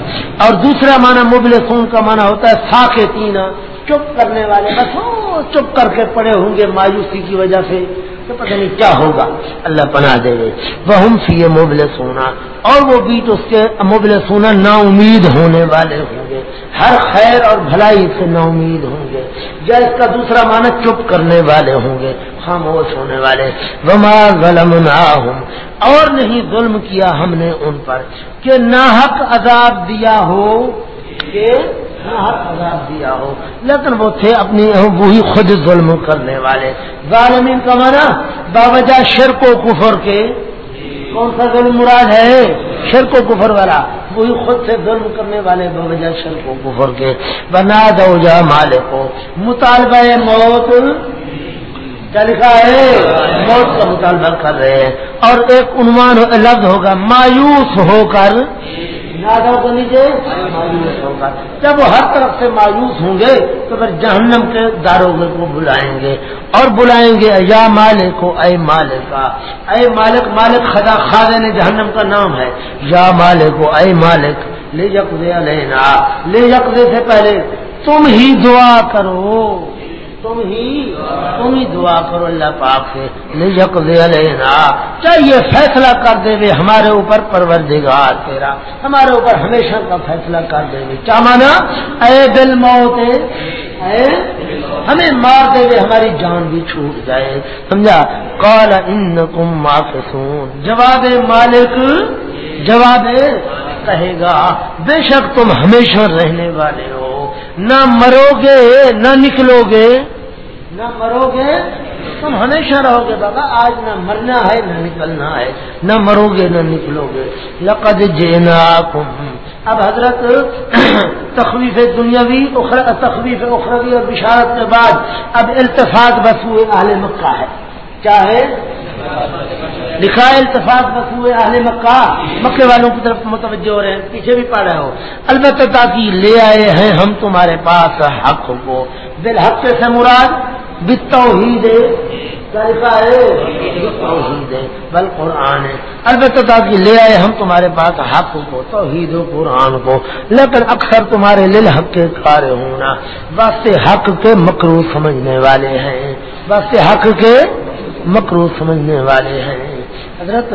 اور دوسرا معنی مبل خون کا معنی ہوتا ہے ساکے تینا چپ کرنے والے۔ بس چپ کر کے پڑے ہوں گے مایوسی کی وجہ سے، تو پتہ نہیں کیا ہوگا۔ اللہ پناہ دے گے وہ ہم سی مبل سونا اور وہ بیٹ اس کے مبل سونا نا امید ہونے والے ہوں گے۔ ہر خیر اور بھلائی سے نا امید ہوں گے۔ یا اس کا دوسرا معنی چپ کرنے والے ہوں گے، خاموش ہونے والے۔ وما ظلم اور نہیں ظلم کیا ہم نے ان پر کہ ناحق عذاب دیا ہو، کہ ناحق عذاب دیا ہو۔ لیکن وہ تھے اپنی وہی خود ظلم کرنے والے۔ ظالمین کا معنی، باوجہ شرک و کفر کے۔ کون سا ظلم مراد ہے؟ شرک و کفر والا، وہی خود سے ظلم کرنے والے بوجہ شرک و کفر کے۔ بنا دو جا مالک کو مطالبہ موت۔ کیا لکھا ہے؟ موت کا مطالبہ کر رہے ہیں۔ اور ایک عنوان لفظ ہوگا، مایوس ہو کر۔ کو نیچے مایوس ہوگا جب وہ ہر طرف سے مایوس ہوں گے تو پھر جہنم کے داروغے کو بلائیں گے۔ اور بلائیں گے، یا مالک ہو اے مالک اے مالک مالک خدا خادن جہنم کا نام ہے۔ یا مالک ہو اے مالک لے جک لینا لے جک سے پہلے تم ہی دعا کرو۔ تم ہی تم ہی دعا کرو، اللہ پاک سے نجک لینا چاہیے فیصلہ کر دے وے ہمارے اوپر، پروردگار تیرا۔ ہمارے اوپر ہمیشہ کا فیصلہ کر دے وے۔ کیا مانا؟ اے دل موت، اے ہمیں مار دے وے، ہماری جان بھی چھوٹ جائے۔ سمجھا؟ کال ان کم جواب مالک، جواب کہے گا، بے شک تم ہمیشہ رہنے والے ہو۔ نہ مرو گے نہ نکلو گے نہ مرو گے تم ہمیشہ رہو گے بابا، آج نہ مرنا ہے، نہ نکلنا ہے، نہ مرو گے نہ نکلو گے لقد جینا اب حضرت تخویف دنیاوی تخویف اخروی اور بشارت کے بعد اب التفاق بس ہوئے اہل مکہ ہے۔ کیا ہے لکھا التفاق بس ہوئے اہل مکہ مکے والوں کی طرف متوجہ ہو رہے ہیں، پیچھے بھی پڑھ رہے ہو۔ البتہ تاکہ لے آئے ہیں ہم تمہارے پاس حق کو۔ بالحق سے مراد بتوحید بل قرآن ہے۔ البتہ تاکہ لے آئے ہم تمہارے پاس حق کو، توحید و قرآن کو۔ لیکن اکثر تمہارے لل حق کے کار ہونا واسطے حق کے مکرو سمجھنے والے ہیں۔ واسطے حق کے مکرو سمجھنے والے ہیں۔ حضرت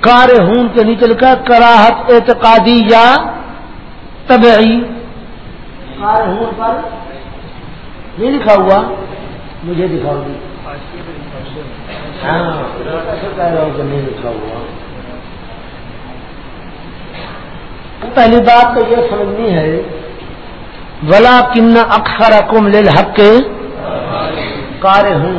کار ہون کے نیچے لکھا کراہت اعتقادی یا طبعی کار ہون پر نہیں لکھا ہوا، مجھے دکھاؤ گی۔ ہاں نہیں لکھا ہوا پہلی بات تو یہ سمجھنی ہے ولا کن اکثر اکم لل حق کار ہوں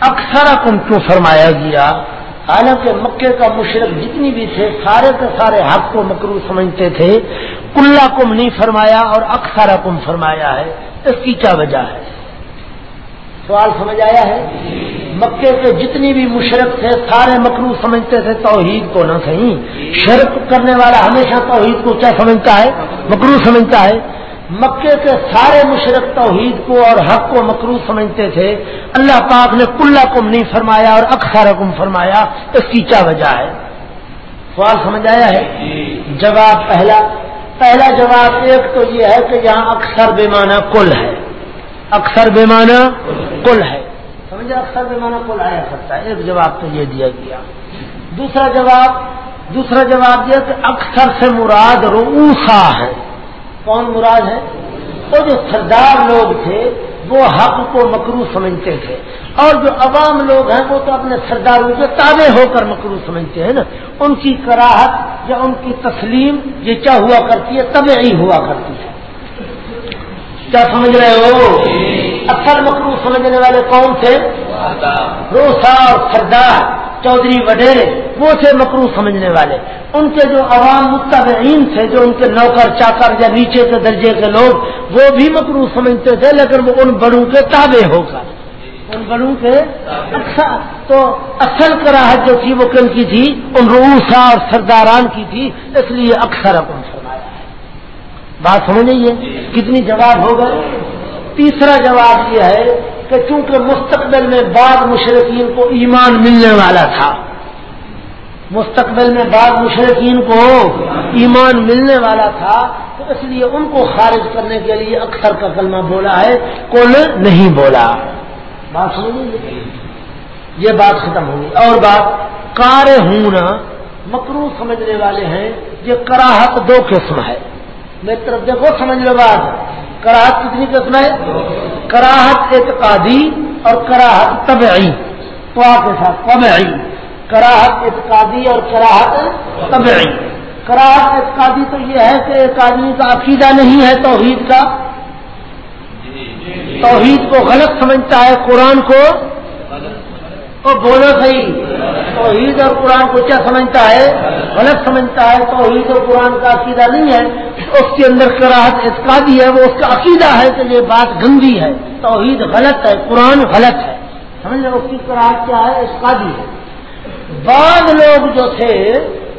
اکثر اکم کیوں فرمایا گیا؟ حالانکہ مکے کا مشرق جتنی بھی تھے، سارے کے سارے حق کو مکرو سمجھتے تھے۔ کلا کم نہیں فرمایا اور اکثر کم فرمایا ہے۔ اس کی کیا وجہ ہے؟ سوال سمجھ آیا ہے؟ مکے کے جتنی بھی مشرق تھے، سارے مکرو سمجھتے تھے، توحید کو نہ کہیں۔ شرک کرنے والا ہمیشہ توحید کو کیا سمجھتا ہے؟ مکرو سمجھتا ہے۔ مکے کے سارے مشرق توحید کو اور حق کو مکرو سمجھتے تھے، اللہ پاک نے کلا کم نہیں فرمایا اور اکثر کم فرمایا، اس کی کیا وجہ ہے؟ سوال سمجھ آیا ہے؟ جواب پہلا پہلا جواب ایک تو یہ ہے کہ یہاں اکثر بے معنی کل ہے۔ اکثر بے معنی کل ہے۔ سمجھے اکثر بے معنی کل آیا کرتا ہے، ایک جواب تو یہ دیا گیا۔ دوسرا جواب دوسرا جواب یہ کہ اکثر سے مراد روسا ہے۔ کون مراد ہے؟ وہ جو سردار لوگ تھے وہ حق کو مکرو سمجھتے تھے۔ اور جو عوام لوگ ہیں وہ تو اپنے سرداروں کے تابع ہو کر مکرو سمجھتے ہیں نا۔ ان کی کراہت یا ان کی تسلیم یہ کیا ہوا کرتی ہے؟ تب ہی ہوا کرتی ہے۔ کیا سمجھ رہے ہو؟ اکثر مکرو سمجھنے والے کون تھے؟ روسا اور سردار چودھری وڈیرے۔ وہ تھے مکرو سمجھنے والے۔ ان کے جو عوام متبعین تھے، جو ان کے نوکر، چاکر یا نیچے کے درجے کے لوگ، وہ بھی مکرو سمجھتے تھے، لیکن وہ ان بڑوں کے تابع ہو کر ان بڑوں کے اچھا تو اصل کراہٹ جو تھی وہ کن کی تھی؟ ان روسا اور سرداران کی تھی، اس لیے اکثر اپن فرمایا ہے بات سمجھ ہے؟ کتنی جواب ہو گئے تیسرا جواب یہ ہے کہ چونکہ مستقبل میں بعض مشرقین کو ایمان ملنے والا تھا مستقبل میں بعض مشرقین کو ایمان ملنے والا تھا، تو اس لیے ان کو خارج کرنے کے لیے اکثر کا کلمہ بولا ہے کل نہیں بولا۔ بات سمجھ یہ بات ختم ہوگی اور بات کار ہوں مکرو سمجھنے والے ہیں، یہ کراہت دو قسم ہے۔ میری طرف دیکھو، سمجھ لو بات۔ کراہت کتنی قسم ہے؟ کراہت اعتقادی اور کراہت طبعی۔ تو آپ کے ساتھ طبعی۔ کراہت اعتقادی اور کراہت طبعی. کراہت اعتقادی تو یہ ہے کہ ایک آدمی کا عقیدہ نہیں ہے توحید کا. توحید کو غلط سمجھتا ہے، قرآن کو تو بولو صحیح. توحید اور قرآن کو کیا سمجھتا ہے؟ غلط سمجھتا ہے، توحید و قرآن کا عقیدہ نہیں ہے. اس کے اندر کراہت اعتقادی ہے، وہ اس کا عقیدہ ہے کہ یہ بات گندی ہے. توحید غلط ہے، قرآن غلط ہے. سمجھ لیں اس کی کراہت کیا ہے؟ اعتقادی ہے. بعض لوگ جو تھے،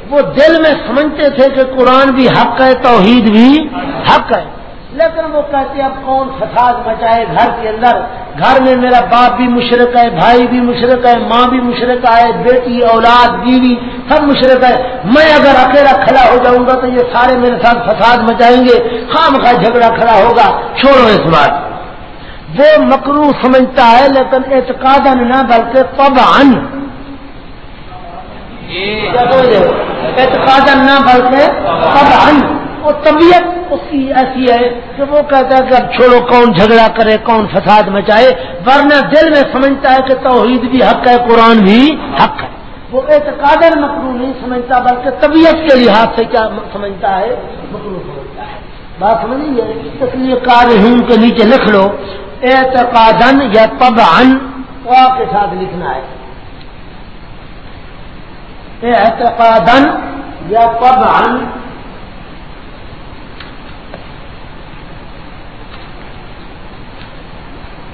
وہ دل میں سمجھتے تھے کہ قرآن بھی حق ہے، توحید بھی حق ہے۔ لیکن وہ کہتے اب کون فساد مچائے گھر کے اندر؟ گھر میں میرا باپ بھی مشرق ہے، بھائی بھی مشرق ہے، ماں بھی مشرق ہے، بیٹی، اولاد، بیوی، سب مشرق ہے۔ میں اگر اکیلا کھڑا ہو جاؤں گا تو یہ سارے میرے ساتھ فساد مچائیں گے، خام کا جھگڑا کھڑا ہوگا۔ چھوڑو اس بات۔ وہ مکرو سمجھتا ہے، لیکن اعتقاد نہ، بلکہ پب اعتقاد نہ بلکہ پب ان وہ طبیعت اس کی ایسی ہے کہ وہ کہتا ہے کہ اب چھوڑو، کون جھگڑا کرے، کون فساد مچائے، ورنہ دل میں سمجھتا ہے کہ توحید بھی حق ہے، قرآن بھی حق ہے۔ وہ اعتقادر مکرو نہیں سمجھتا، بلکہ طبیعت کے لحاظ سے کیا سمجھتا ہے مکرو سمجھتا ہے۔ بات سمجھیے اس لیے کار کے نیچے لکھ لو اعتقادن یا پب ان کے ساتھ لکھنا ہے۔ اعتقادن یا پب ان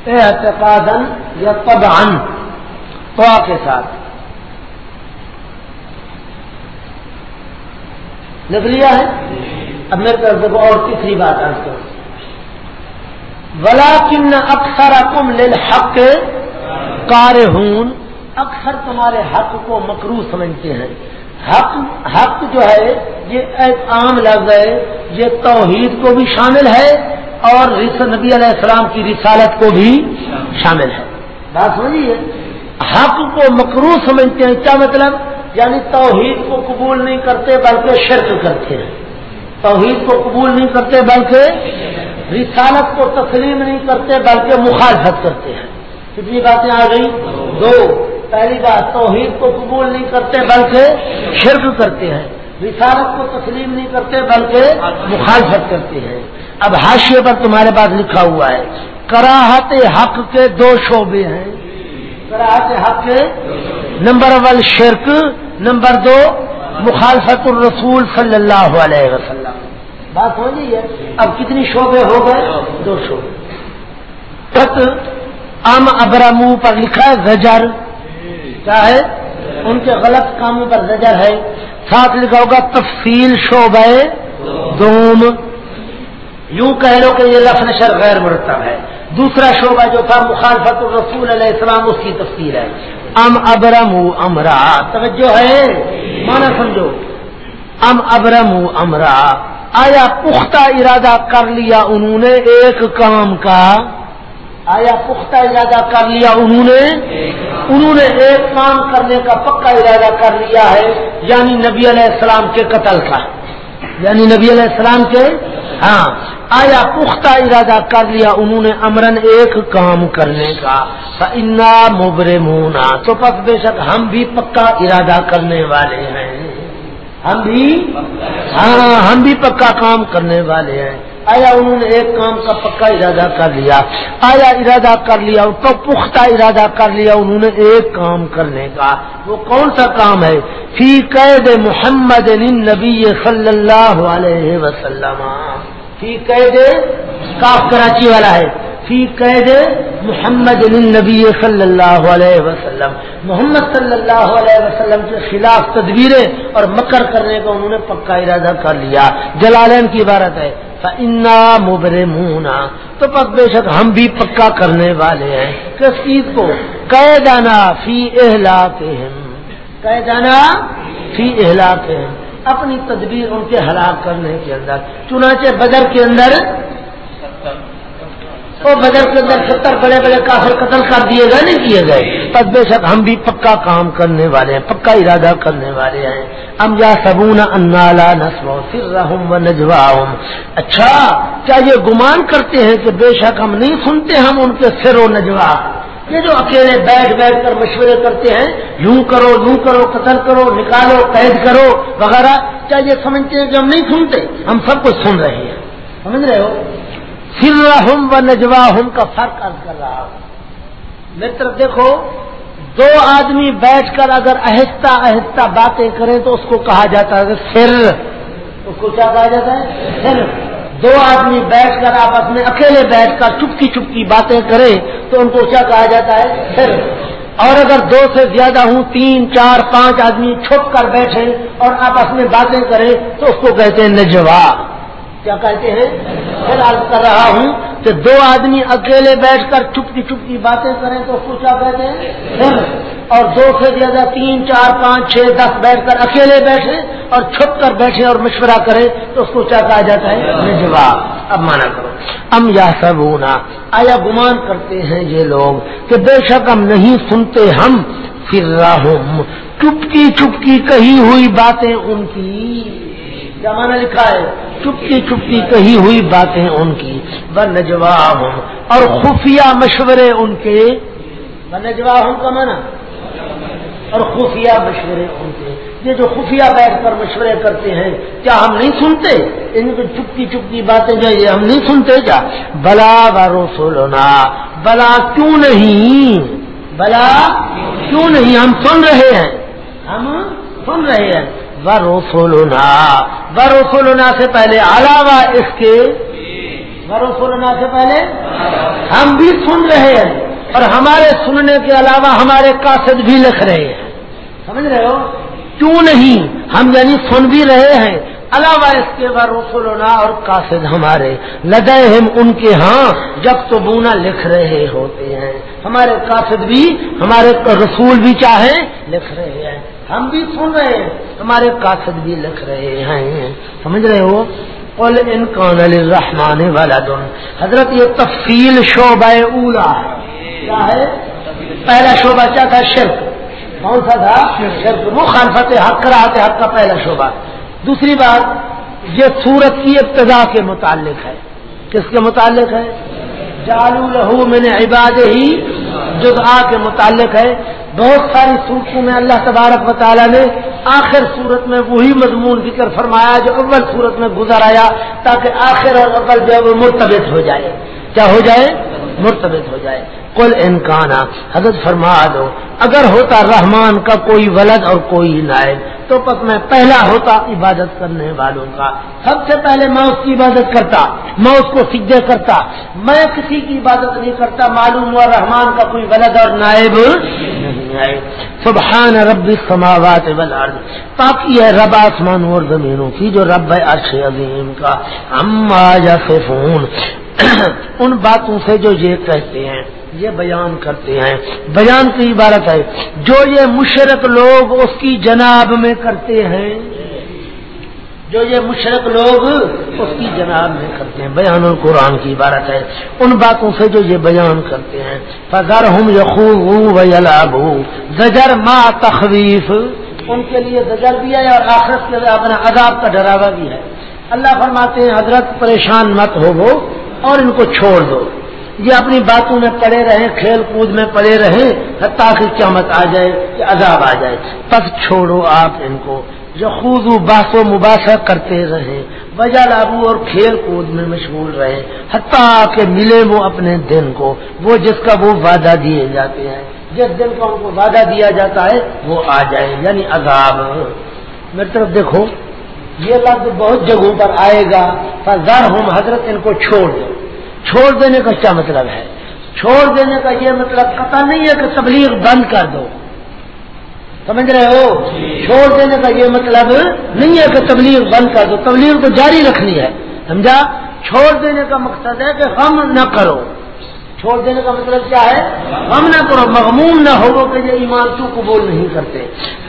اعتقادن یا طبعا. تو کے ساتھ. لکھ لیا ہے؟ اب میرے طرف دیکھو، اور تیسری بات آج کروں. ولا کن اکثر اکم لل حق کار اکثر تمہارے حق کو مکرو سمجھتے ہیں۔ حق حق جو ہے، یہ ایک عام لفظ ہے۔ یہ توحید کو بھی شامل ہے اور نبی علیہ السلام کی رسالت کو بھی شامل ہے۔ بات سمجھیے حق کو مکرو سمجھتے ہیں، کیا مطلب؟ یعنی توحید کو قبول نہیں کرتے بلکہ شرک کرتے ہیں۔ توحید کو قبول نہیں کرتے بلکہ رسالت کو تسلیم نہیں کرتے بلکہ مخالفت کرتے ہیں۔ کتنی باتیں آ گئی دو۔ پہلی بات توحید کو قبول نہیں کرتے بلکہ شرک کرتے ہیں، رسالت کو تسلیم نہیں کرتے بلکہ مخالفت کرتے ہیں۔ اب حاشیے پر تمہارے پاس لکھا ہوا ہے، کراہت حق کے دو شعبے ہیں۔ کراہت حق کے نمبر اول شرک، نمبر دو مخالفت الرسول صلی اللہ علیہ وسلم۔ بات ہو گئی ہے؟ اب کتنی شعبے ہو گئے؟ دو شعبے۔ ام ابرامو پر لکھا ہے، زجر۔ کیا ہے؟ ان کے غلط کاموں پر زجر ہے۔ ساتھ لکھا ہوگا، تفصیل شعبہ دوم۔ یوں کہہ لو کہ یہ لفظ نشر غیر مرتب ہے۔ دوسرا شعبہ جو تھا، مخالفت الرسول علیہ السلام، اس کی تفصیل ہے۔ ام ابرم امرا۔ توجہ ہے؟ مانا سمجھو۔ ام ابرم امرا۔ آیا پختہ ارادہ کر لیا انہوں نے ایک کام کا؟ آیا پختہ ارادہ کر لیا انہوں نے؟ انہوں نے ایک کام کرنے کا پکا ارادہ کر لیا ہے یعنی نبی علیہ السلام کے قتل کا۔ یعنی نبی علیہ السلام کے؟ ہاں۔ آیا پختہ ارادہ کر لیا انہوں نے امرن ایک کام کرنے کا؟ انا مبر مونا تو پس بے شک ہم بھی پکا ارادہ کرنے والے ہیں۔ ہم بھی؟ ہاں ہم بھی پکا کام کرنے والے ہیں۔ آیا انہوں نے ایک کام کا پکا ارادہ کر لیا، آیا ارادہ کر لیا تو پختہ ارادہ کر لیا انہوں نے ایک کام کرنے کا۔ وہ کون سا کام ہے؟ فی قید محمد نبی صلی اللہ علیہ وسلم۔ فی قید کاف کراچی والا ہے۔ فی قید محمد نبی صلی اللہ علیہ وسلم۔ محمد صلی اللہ علیہ وسلم کے خلاف تدبیریں اور مکر کرنے کا انہوں نے پکا ارادہ کر لیا۔ جلالین کی عبارت ہے انا مبر مونا تو پک بے شک ہم بھی پکا کرنے والے ہیں۔ کس چیز کو قیدانہ فی اہلا کے قیدانہ فی اہلا اپنی تدبیر ان کے ہلاک کرنے کے اندر، چنانچہ بدر کے اندر بدر کے اندر ستر بڑے بڑے کافر قتل کر دیے گئے، نہیں کیے گئے۔ تب بے شک ہم بھی پکا کام کرنے والے ہیں، پکا ارادہ کرنے والے ہیں۔ ہم یا سبون انالا نسو پھر رہوں و نجوا اچھا کیا یہ گمان کرتے ہیں کہ بے شک ہم نہیں سنتے ہم ان کے سر و نجوا یہ جو اکیلے بیٹھ بیٹھ کر مشورے کرتے ہیں، یوں کرو یوں کرو، قتل کرو، نکالو، قید کرو، وغیرہ، کیا یہ سمجھتے ہیں کہ ہم نہیں سنتے؟ ہم سب کچھ سن رہے ہیں۔ سمجھ رہے ہو؟ سر و نجوا ہم کا فرق عرض کر رہا ہوں۔ میری طرف دیکھو، دو آدمی بیٹھ کر اگر آہستہ آہستہ باتیں کریں تو اس کو کہا جاتا ہے سر۔ اس کو کیا کہا جاتا ہے؟ سر۔ دو آدمی بیٹھ کر آپس میں اکیلے بیٹھ کر چپکی چپکی باتیں کریں تو ان کو کیا کہا جاتا ہے؟ سر۔ اور اگر دو سے زیادہ ہوں، تین، چار، پانچ آدمی چھپ کر بیٹھے اور آپس میں باتیں کریں تو اس کو کہتے ہیں نجوا۔ کیا کہتے ہیں؟ پھر عرض کر رہا ہوں کہ دو آدمی اکیلے بیٹھ کر چپکی چپکی باتیں کریں تو کیا کہتے ہیں؟ پھر اور دو سے زیادہ تین، چار، پانچ، چھ، دس بیٹھ کر اکیلے بیٹھے اور چھپ کر بیٹھے اور مشورہ کرے تو اس کو کیا کہا جاتا ہے؟ جواب۔ اب مانا کرو۔ ہم یا سب ہونا آیا گمان کرتے ہیں یہ لوگ کہ بے شک ہم نہیں سنتے ہم؟ پھر رہا چپکی چپکی کہی ہوئی باتیں ان کی۔ کیا مانا لکھا ہے۔ چپکی چپکی کہی ہوئی باتیں ان کی۔ نجواب اور خفیہ مشورے ان کے۔ نجواب کا مانا اور خفیہ مشورے ان کے۔ یہ جو خفیہ بیٹھ کر مشورے کرتے ہیں، کیا ہم نہیں سنتے؟ ان کو چپکی چپکی باتیں جو یہ ہم نہیں سنتے کیا بلا رسولنا۔ بلا کیوں نہیں؟ بلا کیوں نہیں؟ ہم سن رہے ہیں۔ ہم سن رہے ہیں۔ روسولنا بروسولنا سے پہلے علاوہ اس کے بروسولنا سے پہلے ہم بھی سن رہے ہیں اور ہمارے سننے کے علاوہ ہمارے قاصد بھی لکھ رہے ہیں۔ سمجھ رہے ہو؟ کیوں نہیں؟ ہم یعنی سن بھی رہے ہیں۔ علاوہ اس کے بعد رسولنا اور قاصد ہمارے لدے ہم ان کے ہاں جب تو بونا لکھ رہے ہوتے ہیں۔ ہمارے قاصد بھی، ہمارے رسول بھی چاہے لکھ رہے ہیں۔ ہم بھی سن رہے ہیں، ہمارے قاصد بھی لکھ رہے ہیں۔ سمجھ رہے ہو؟ قل ان کون الرحمان والا دن حضرت یہ تفصیل شعبہ اولا کیا ہے؟ پہلا شعبہ کیا تھا؟ شرک۔ کون سا تھا؟ شرک۔ وہ خانفت حق کراتے حق کا پہلا شعبہ۔ دوسری بات، یہ سورت کی ابتدا کے متعلق ہے۔ کس کے متعلق ہے؟ جالو لہو میں نے عباد ہی جزا کے متعلق ہے۔ بہت ساری صورتوں میں اللہ تبارک و تعالیٰ نے آخر صورت میں وہی مضمون ذکر فرمایا جو اول صورت میں گزر آیا تاکہ آخر اور اول جو ہے وہ مرتبط ہو جائے۔ کیا ہو جائے؟ مرتبط ہو جائے۔ کل انکانا حضرت فرما دو اگر ہوتا رحمان کا کوئی ولد اور کوئی نائب، تو پس میں پہلا ہوتا عبادت کرنے والوں کا۔ سب سے پہلے میں اس کی عبادت کرتا، میں اس کو سجدے کرتا۔ میں کسی کی عبادت نہیں کرتا، معلوم ہوا رحمان کا کوئی ولد اور نائب نہیں سبحان رب سماوات والارض۔ پاکی ہے رب آسمانوں اور زمینوں کی جو رب ہے عرش عظیم کا۔ اما یا ان باتوں سے جو یہ کہتے ہیں، یہ بیان کرتے ہیں۔ بیان کی عبارت ہے، جو یہ مشرق لوگ اس کی جناب میں کرتے ہیں۔ جو یہ مشرق لوگ اس کی جناب میں کرتے ہیں، بیان القرآن کی عبارت ہے۔ ان باتوں سے جو یہ بیان کرتے ہیں فضر ہوں یقوب زجر ما تخویف ان کے لیے زجر بھی ہے اور آخرت کے لیے اپنا عذاب کا ڈراوا بھی ہے۔ اللہ فرماتے ہیں، حضرت پریشان مت ہو وہ اور ان کو چھوڑ دو۔ یہ اپنی باتوں میں پڑے رہیں، کھیل کود میں پڑے رہیں تاکہ قیامت آ جائے، کہ عذاب آ جائے۔ پس چھوڑو آپ ان کو۔ جو خود باس و مباحثہ کرتے رہیں وجہ لابو اور کھیل کود میں مشغول رہے۔ حتیٰ کہ ملے وہ اپنے دن کو۔ وہ جس کا وہ وعدہ دیے جاتے ہیں۔ جس دن کا ان کو وعدہ دیا جاتا ہے، وہ آ جائے۔ یعنی عذاب۔ میری طرف دیکھو، یہ لفظ بہت جگہوں پر آئے گا۔ پر ہم حضرت ان کو چھوڑ دو چھوڑ دینے کا کیا مطلب ہے؟ چھوڑ دینے کا یہ مطلب پتا نہیں ہے کہ تبلیغ بند کر دو۔ سمجھ رہے ہو؟ چھوڑ دینے کا یہ مطلب نہیں ہے کہ تبلیغ بند کر دو، تبلیغ کو جاری رکھنی ہے۔ سمجھا؟ چھوڑ دینے کا مقصد ہے کہ غم نہ کرو۔ چھوڑ دینے کا مطلب کیا ہے؟ غم نہ کرو، مغموم نہ ہو کہ یہ ایمان کو قبول نہیں کرتے۔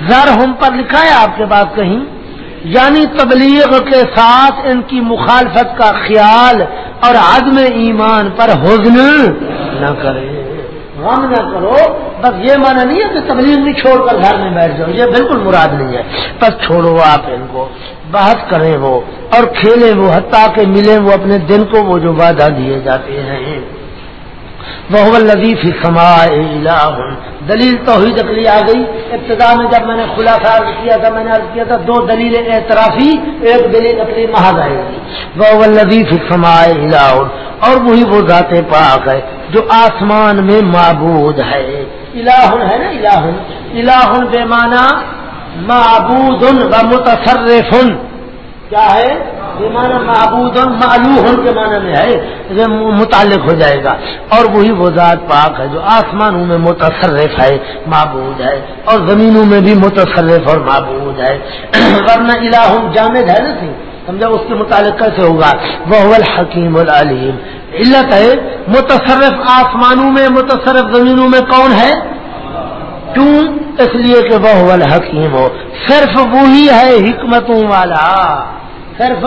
زر ہم پر لکھا ہے آپ کے بات کہیں یعنی تبلیغ کے ساتھ ان کی مخالفت کا خیال اور عدم ایمان پر حزن نہ کرے۔ غم نہ کرو، بس یہ مانا نہیں ہے کہ تبلیغ نہیں چھوڑ کر گھر میں بیٹھ جاؤ، یہ بالکل مراد نہیں ہے۔ بس چھوڑو آپ ان کو، بحث کریں وہ اور کھیلیں وہ، حتیٰ کہ ملیں وہ اپنے دن کو، وہ جو وعدہ دیے جاتے ہیں۔ وہ لذیف سما دلیل توحید اکلی آ گئی. ابتدا میں جب میں نے کھلا تھا کیا تھا میں نے عرض کیا تھا، دو دلیل اعترافی، ایک دلیل اکلی محض آئے گی. وہ لذیف سما اور وہی وہ ذات پاک ہے جو آسمان میں معبود ہے. الہن ہے نا؟ الہن الہن بے معنی معبود و متصرف. کیا ہے؟ بے معنی معبود معلوح کے معنی میں ہے، یہ متعلق ہو جائے گا۔ اور وہی وہ ذات پاک ہے جو آسمانوں میں متصرف ہے، معبود ہے۔ اور زمینوں میں بھی متصرف اور معبود ہے۔ ورنہ الہ جامد ہے نا سی؟ سمجھا؟ اس کے متعلق کیسے ہوگا؟ وہ الحکیم العلیم۔ علت ہے، متصرف آسمانوں میں، متصرف زمینوں میں کون ہے؟ کیوں اس لیے کہ وہ الحکیم ہو صرف وہی ہے حکمتوں والا۔ صرف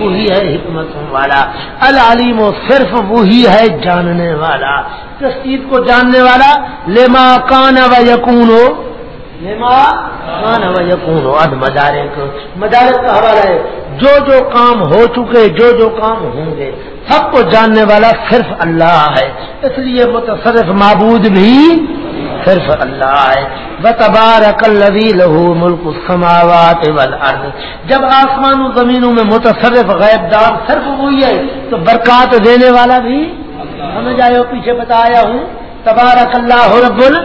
وہی ہے حکمتوں والا۔ العلیم و صرف وہی ہے جاننے والا۔ کس چیز کو جاننے والا؟ لما کان و یقون ہو لما کان و یقون ہو اد مدارک مدارک کا حوالہ ہے۔ جو جو کام ہو چکے، جو جو کام ہوں گے، سب کو جاننے والا صرف اللہ ہے۔ اس لیے متصرف معبود بھی صرف اللہ ہے۔ بتبار اکلوی لہو ملک سماوات جب آسمان و زمینوں میں متصرف غیب دار صرف وہی ہے، تو برکات دینے والا بھی ہمیں جائے پیچھے بتایا ہوں۔ تبارک اللہ رب ال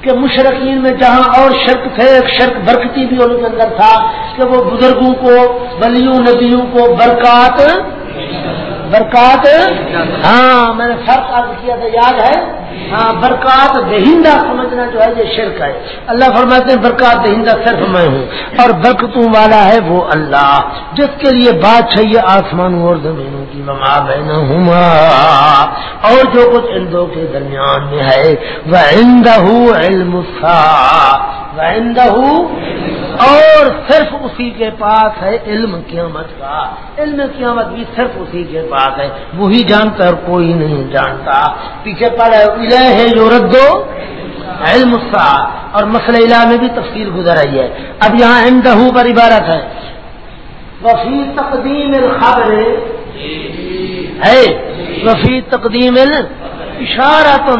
کہ مشرقین میں جہاں اور شرک تھے، ایک شرک برکتی بھی ان کے اندر تھا کہ وہ بزرگوں کو، ولیوں، نبیوں کو برکات برکات۔ ہاں میں نے فرق عرض کیا تھا، یاد ہے؟ ہاں برکات دہندہ سمجھنا جو ہے، یہ شرک ہے۔ اللہ فرماتے ہیں، برکات دہندہ صرف میں ہوں۔ اور برکتوں والا ہے وہ اللہ، جس کے لیے بات چاہیے آسمانوں اور زمینوں کی مما بہن اور جو کچھ ان دو کے درمیان میں ہے وہ علم علم اور صرف اسی کے پاس ہے علم قیامت کا۔ علم قیامت بھی صرف اسی کے پاس ہے۔ وہی جانتا اور کوئی نہیں جانتا۔ پیچھے پڑے ہے جو ردو علم اور مسئلہ علا میں بھی تفصیل گزر رہی ہے۔ اب یہاں اندہ پر عبارت ہے۔ وفی تقدیم الخبر۔ ہے۔ وفی تقدیم اشارت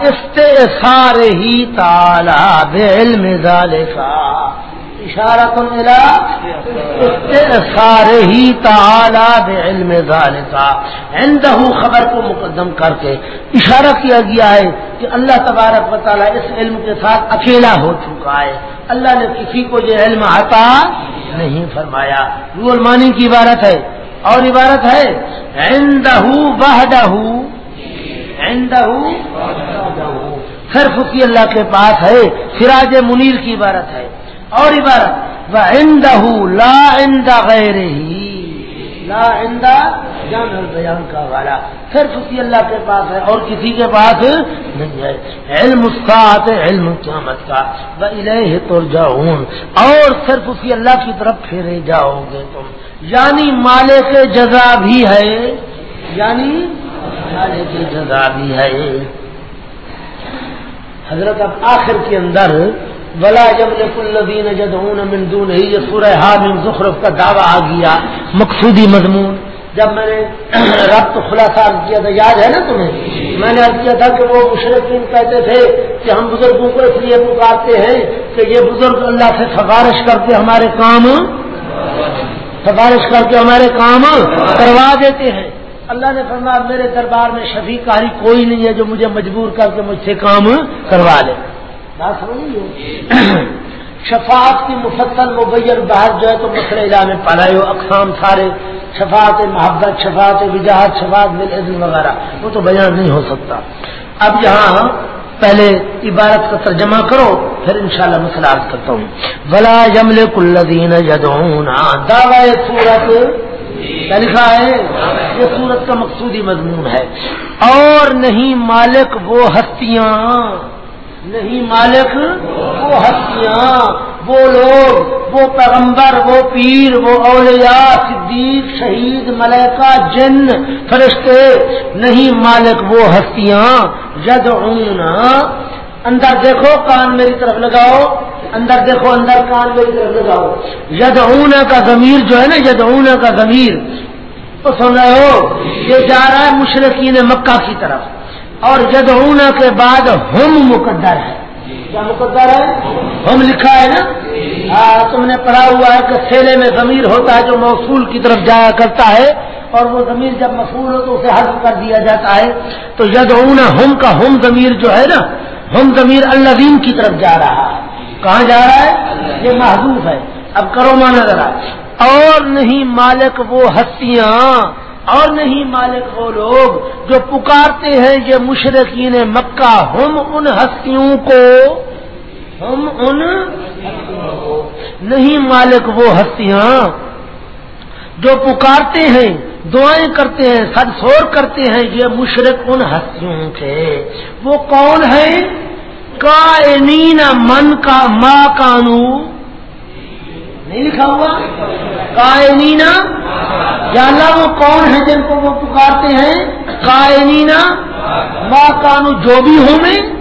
استثار ہی تالا بے علم ذالکا۔ اشارت استثار ہی تالا علم ذالکا عندہ خبر کو مقدم کر کے اشارہ کیا گیا ہے کہ اللہ تبارک و تعالیٰ اس علم کے ساتھ اکیلا ہو چکا ہے. اللہ نے کسی کو یہ علم عطا نہیں فرمایا. رول مانی کی عبارت ہے. اور عبارت ہے عندہ وحدہ صرف اسی اللہ کے پاس ہے، سراج منیر کی عبارت ہے. اور عبارت وہ عندہ لا عندہ غیر ہی لا عندہ جان بیان کا والا صرف اسی اللہ کے پاس ہے اور کسی کے پاس نہیں ہے۔ علم استاد علم قیامت کا۔ وہ الہ تو اور صرف اسی اللہ کی طرف پھیرے جاؤ گے تم۔ یعنی مالے جزا بھی ہے۔ یعنی کی جزا بھی ہے۔ حضرت اب آخر کے اندر ولا جمل جدون مندون ہی یہ سورہ حامم زخرف کا دعویٰ آ گیا، مقصودی مضمون۔ جب میں نے ربط خلاصہ کیا تھا، یاد ہے نا تمہیں؟ میں نے کیا تھا کہ وہ مشرقین کہتے تھے کہ ہم بزرگوں کو اس لیے پکارتے ہیں کہ یہ بزرگ اللہ سے سفارش کر کے ہمارے کام، سفارش کر کے ہمارے کام کروا دیتے ہیں۔ اللہ نے فرمایا، میرے دربار میں شفیع کاری کوئی نہیں ہے جو مجھے مجبور کر کے مجھ سے کام کروا لے۔ بات سمجھ شفاعت کی مفصل مبین باہر جو ہے تو مسئلہ علا میں پڑھائے ہو اقسام سارے، شفاعت محبت، شفاعت وجاہت، شفاعت بالعزم وغیرہ، وہ تو بیان نہیں ہو سکتا۔ اب یہاں پہلے عبارت کا ترجمہ کرو، پھر انشاءاللہ مسئلہ عرض کرتا ہوں۔ بلا جمل کلین جدون دعوی سورت لکھا ہے؟ یہ سورت کا مقصودی مضمون ہے۔ اور نہیں مالک وہ ہستیاں نہیں مالک، وہ ہستیاں، وہ لوگ، وہ پیغمبر، وہ پیر، وہ اولیاء، صدیق، شہید ملکہ جن، فرشتے، نہیں مالک وہ ہستیاں ید اندر دیکھو کان میری طرف لگاؤ، اندر دیکھو اندر کان میری طرف لگاؤ ید کا ضمیر جو ہے نا ید کا ضمیر، تو سن رہے ہو، یہ جا رہا ہے مشرقین مکہ کی طرف۔ اور ید کے بعد ہم مقدر ہے کیا مقدر ہے؟ ہم لکھا ہے نا؟ ہاں تم نے پڑھا ہوا ہے کہ سیلے میں ضمیر ہوتا ہے جو موصول کی طرف جایا کرتا ہے، اور وہ ضمیر جب مفول ہو تو اسے حل کر دیا جاتا ہے۔ تو ید ہم کا ہم ضمیر جو ہے نا، ہم ضمیر اللہ کی طرف جا رہا ہے۔ کہاں جا رہا ہے؟ یہ محدود ہے۔ اب کرو مانا ذرا۔ اور نہیں مالک وہ ہستیاں اور نہیں مالک وہ لوگ جو پکارتے ہیں یہ مشرقین مکہ، ہم ان ہستیوں کو، ہم ان نہیں مالک وہ ہستیاں جو پکارتے ہیں، دعائیں کرتے ہیں سد سور کرتے ہیں، یہ مشرق ان ہستیوں کے۔ وہ کون ہے کائنین من کا ماں کانو۔ نہیں لکھا ہوا؟ کائنینا یا اللہ وہ کون ہے جن کو وہ پکارتے ہیں؟ کائنینا ماں کانو جو بھی ہوں میں۔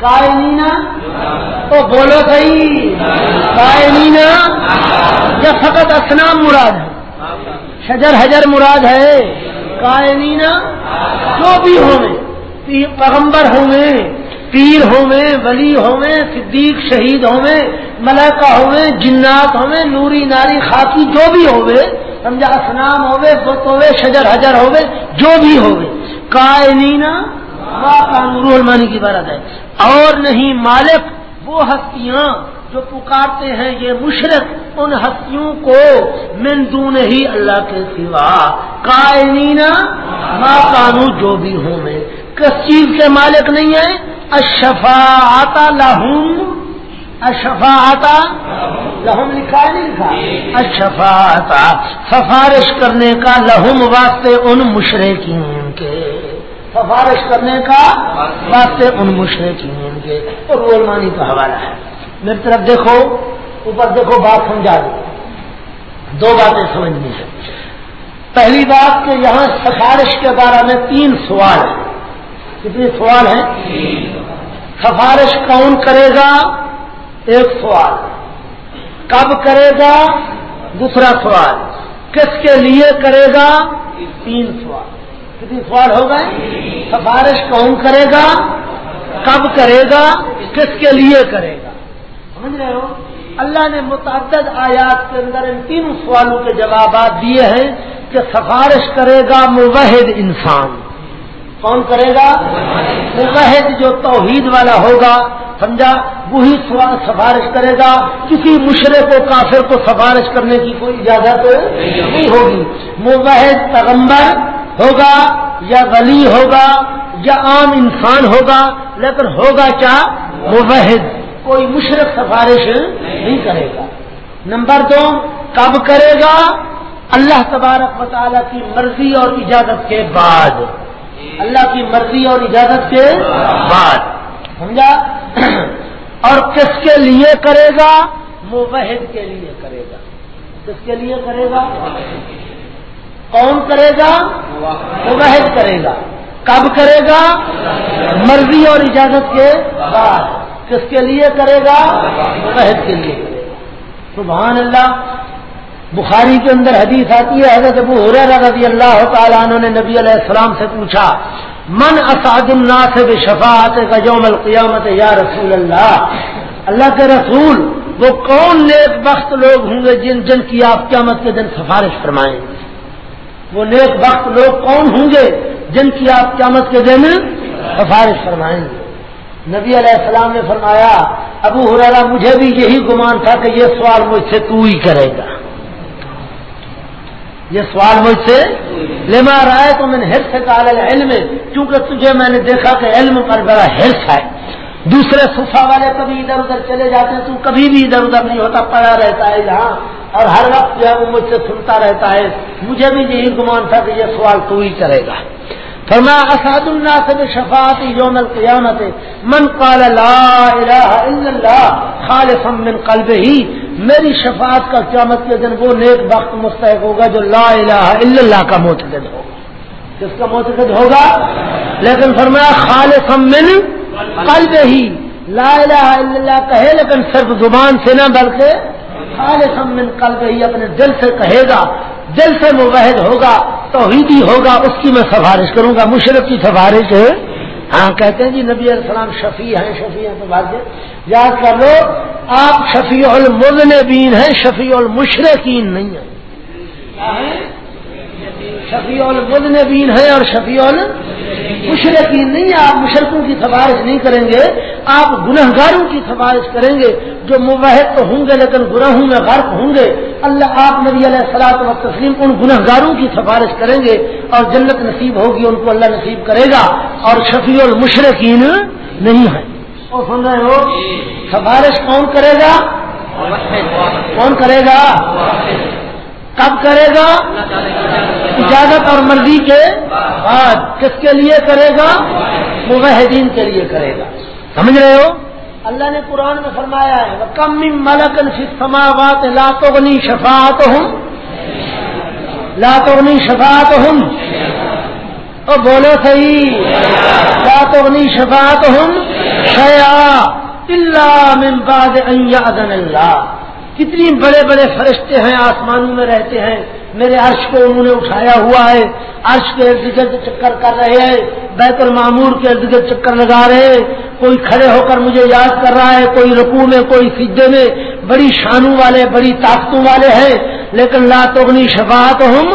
کائنینا تو بولو صحیح۔ کائنینا یا فقط اسنام مراد ہے۔ شجر حجر مراد ہے۔ کائنینا جو بھی ہوں میں۔ پیغمبر ہوں میں۔ پیر ہوئے ولی ہوئے صدیق شہید ہوئے ملکہ ہوئے جنات ہوئے نوری ناری خاکی جو بھی ہوئے سمجھا اسنام ہوئے بت ہوئے شجر حجر ہوئے جو بھی ہوئے کائنینا نور المانی کی بارت ہے۔ اور نہیں مالک، وہ ہستیاں جو پکارتے ہیں، یہ مشرق، ان ہستیوں کو من دون ہی اللہ کے سوا کائنینا ماں کانو جو بھی ہوں میں کس چیز کے مالک نہیں ہے اشفا آتا لہم۔ اشفا آتا لہم لکھا ہے نہیں لکھا؟ اشفا آتا سفارش کرنے کا لہم واسطے ان مشرقین کے۔ سفارش کرنے کا واسطے ان مشرقین کے۔ اور رولمانی کا حوالہ ہے۔ میری طرف دیکھو، اوپر دیکھو بات سمجھا دو دو باتیں سمجھنی ہے پہلی بات کہ یہاں سفارش کے بارے میں تین سوال ہیں۔ کتنے سوال ہیں؟ سفارش کون کرے گا؟ ایک سوال۔ کب کرے گا؟ دوسرا سوال۔ کس کے لیے کرے گا؟ تین سوال۔ کتنے سوال ہو گئے؟ سفارش کون کرے گا؟ کب کرے گا؟ کس کے لیے کرے گا؟ سمجھ رہے ہو؟ اللہ نے متعدد آیات کے اندر ان تینوں سوالوں کے جوابات دیے ہیں کہ سفارش کرے گا موحد انسان۔ کون کرے گا؟ مقحد جو توحید والا ہوگا، سمجھا؟ وہی سفارش کرے گا۔ کسی مشرق کو کافر کو سفارش کرنے کی کوئی اجازت نہیں ہوگی۔ مبحد پیغمبر ہوگا یا ولی ہوگا یا عام انسان ہوگا، لیکن ہوگا کیا؟ مبحد کوئی مشرق سفارش نہیں کرے گا۔ نمبر دو، کب کرے گا؟ اللہ تبارک مطالعہ کی مرضی اور اجازت کے بعد۔ اللہ کی مرضی اور اجازت کے بعد۔ سمجھا؟ اور کس کے لیے کرے گا؟ موحد کے لیے کرے گا۔ کس کے لیے کرے گا؟ کون کرے گا؟ موحد کرے گا۔ کب کرے گا؟ مرضی اور اجازت کے بعد۔ کس کے لیے کرے گا؟ موحد کے لیے کرے گا۔ سبحان اللہ۔ بخاری کے اندر حدیث آتی ہے، حضرت ابو رضی اللہ تعالیٰ عنہ نے نبی علیہ السلام سے پوچھا، من اسعد الناس بشفاعت کا یوم القیامت یا رسول اللہ؟ اللہ کے رسول، وہ کون نیک وقت لوگ ہوں گے جن جن کی آپ قیامت کے دن سفارش فرمائیں گے؟ وہ نیک وقت لوگ کون ہوں گے جن کی آپ قیامت کے دن سفارش فرمائیں گے؟ نبی علیہ السلام نے فرمایا، ابو حرارا مجھے بھی یہی گمان تھا کہ یہ سوال مجھ سے تو ہی کرے گا۔ یہ سوال مجھ سے، لما رائے تو میں نے ہرس کال علم کیونکہ تجھے میں نے دیکھا کہ علم پر بڑا ہرس ہے۔ دوسرے صفا والے کبھی ادھر ادھر چلے جاتے ہیں، تو کبھی بھی ادھر ادھر نہیں ہوتا، پڑا رہتا ہے یہاں اور ہر وقت جو ہے وہ مجھ سے سنتا رہتا ہے۔ مجھے بھی یہی گمان تھا کہ یہ سوال تو ہی کرے گا۔ فرما اساد اللہ سے شفاعت یوم القیامت. من قال، لا الہ الا اللہ خالصا من قلب ہی میری شفاعت کا قیامت کے دن وہ نیک وقت مستحق ہوگا جو لا الہ الا اللہ کا معتقد ہوگا۔ کس کا معتقد ہوگا؟ لیکن فرمایا خالص من قلب ہی لا الہ الا اللہ کہے، لیکن صرف زبان سے نہ، بلکہ خالص من قلب ہی اپنے دل سے کہے گا، دل سے موحد ہوگا۔ توحیدی ہوگا، اس کی میں سفارش کروں گا۔ مشرق کی سفارش ہے۔ ہاں کہتے ہیں جی نبی علیہ السلام شفیع ہیں شفیع ہیں تو بات یاد کر لو، آپ شفیع المذنبین ہیں، شفیع المشرقین نہیں ہیں۔ شفیع المذنبین ہے اور شفیع مشرقین نہیں آپ مشرقوں کی سفارش نہیں کریں گے، آپ گنہ گاروں کی سفارش کریں گے۔ جو مباحد تو ہوں گے لیکن گناہوں میں غرق ہوں گے۔ اللہ آپ نبی علیہ السلاط و تسلیم ان گنہ گاروں کی سفارش کریں گے اور جنت نصیب ہوگی، ان کو اللہ نصیب کرے گا۔ اور شفیع المشرقین نہیں ہے اور سن رہے ہو؟ سفارش کون کرے گا؟ کون کرے گا؟ کب کرے گا؟ اجازت اور مرضی کے بعد۔ کس کے لیے کرے گا؟ مبحدین کے لیے کرے گا۔ سمجھ رہے ہو؟ اللہ نے قرآن میں فرمایا ہے کم ملکن سماوات لاتونی شفات ہوں لاتونی شفات ہوں تو بولو صحیح لاتونی شفات ہوں شیا اللہ من بعد ان یاذن اللہ کتنی بڑے بڑے فرشتے ہیں آسمانوں میں رہتے ہیں میرے عرش کو انہوں نے اٹھایا ہوا ہے۔ عرش کے ارد گرد چکر کر رہے ہیں۔ بیت المامور کے ارد گرد چکر لگا رہے ہیں۔ کوئی کھڑے ہو کر مجھے یاد کر رہا ہے، کوئی رقو میں، کوئی سجدے میں۔ بڑی شانوں والے، بڑی طاقتوں والے ہیں۔ لیکن لاتونی شفاعت ہم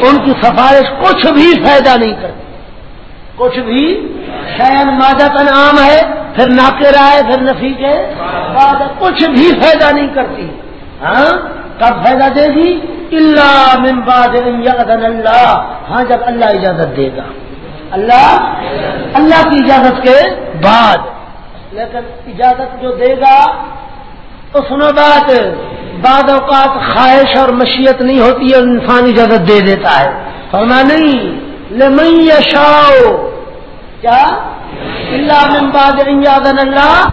ان کی سفارش کچھ بھی فائدہ نہیں کرتی۔ کچھ بھی۔ شاید مادہ کا نام ہے، پھر ناکے رائے پھر نفی کے بعد کچھ بھی فائدہ نہیں کرتی۔ ہاں؟ کب فائدہ دے گی؟ اللہ من بعد اللہ ہاں جب اللہ اجازت دے گا۔ اللہ؟ اللہ کی اجازت کے بعد۔ لیکن اجازت جو دے گا، تو سنو بات بعد اوقات خواہش اور مشیت نہیں ہوتی ہے انسان اجازت دے دیتا ہے۔ فرما نہیں، لمن یشاؤ کیا؟ اللہ من بعد ان اللہ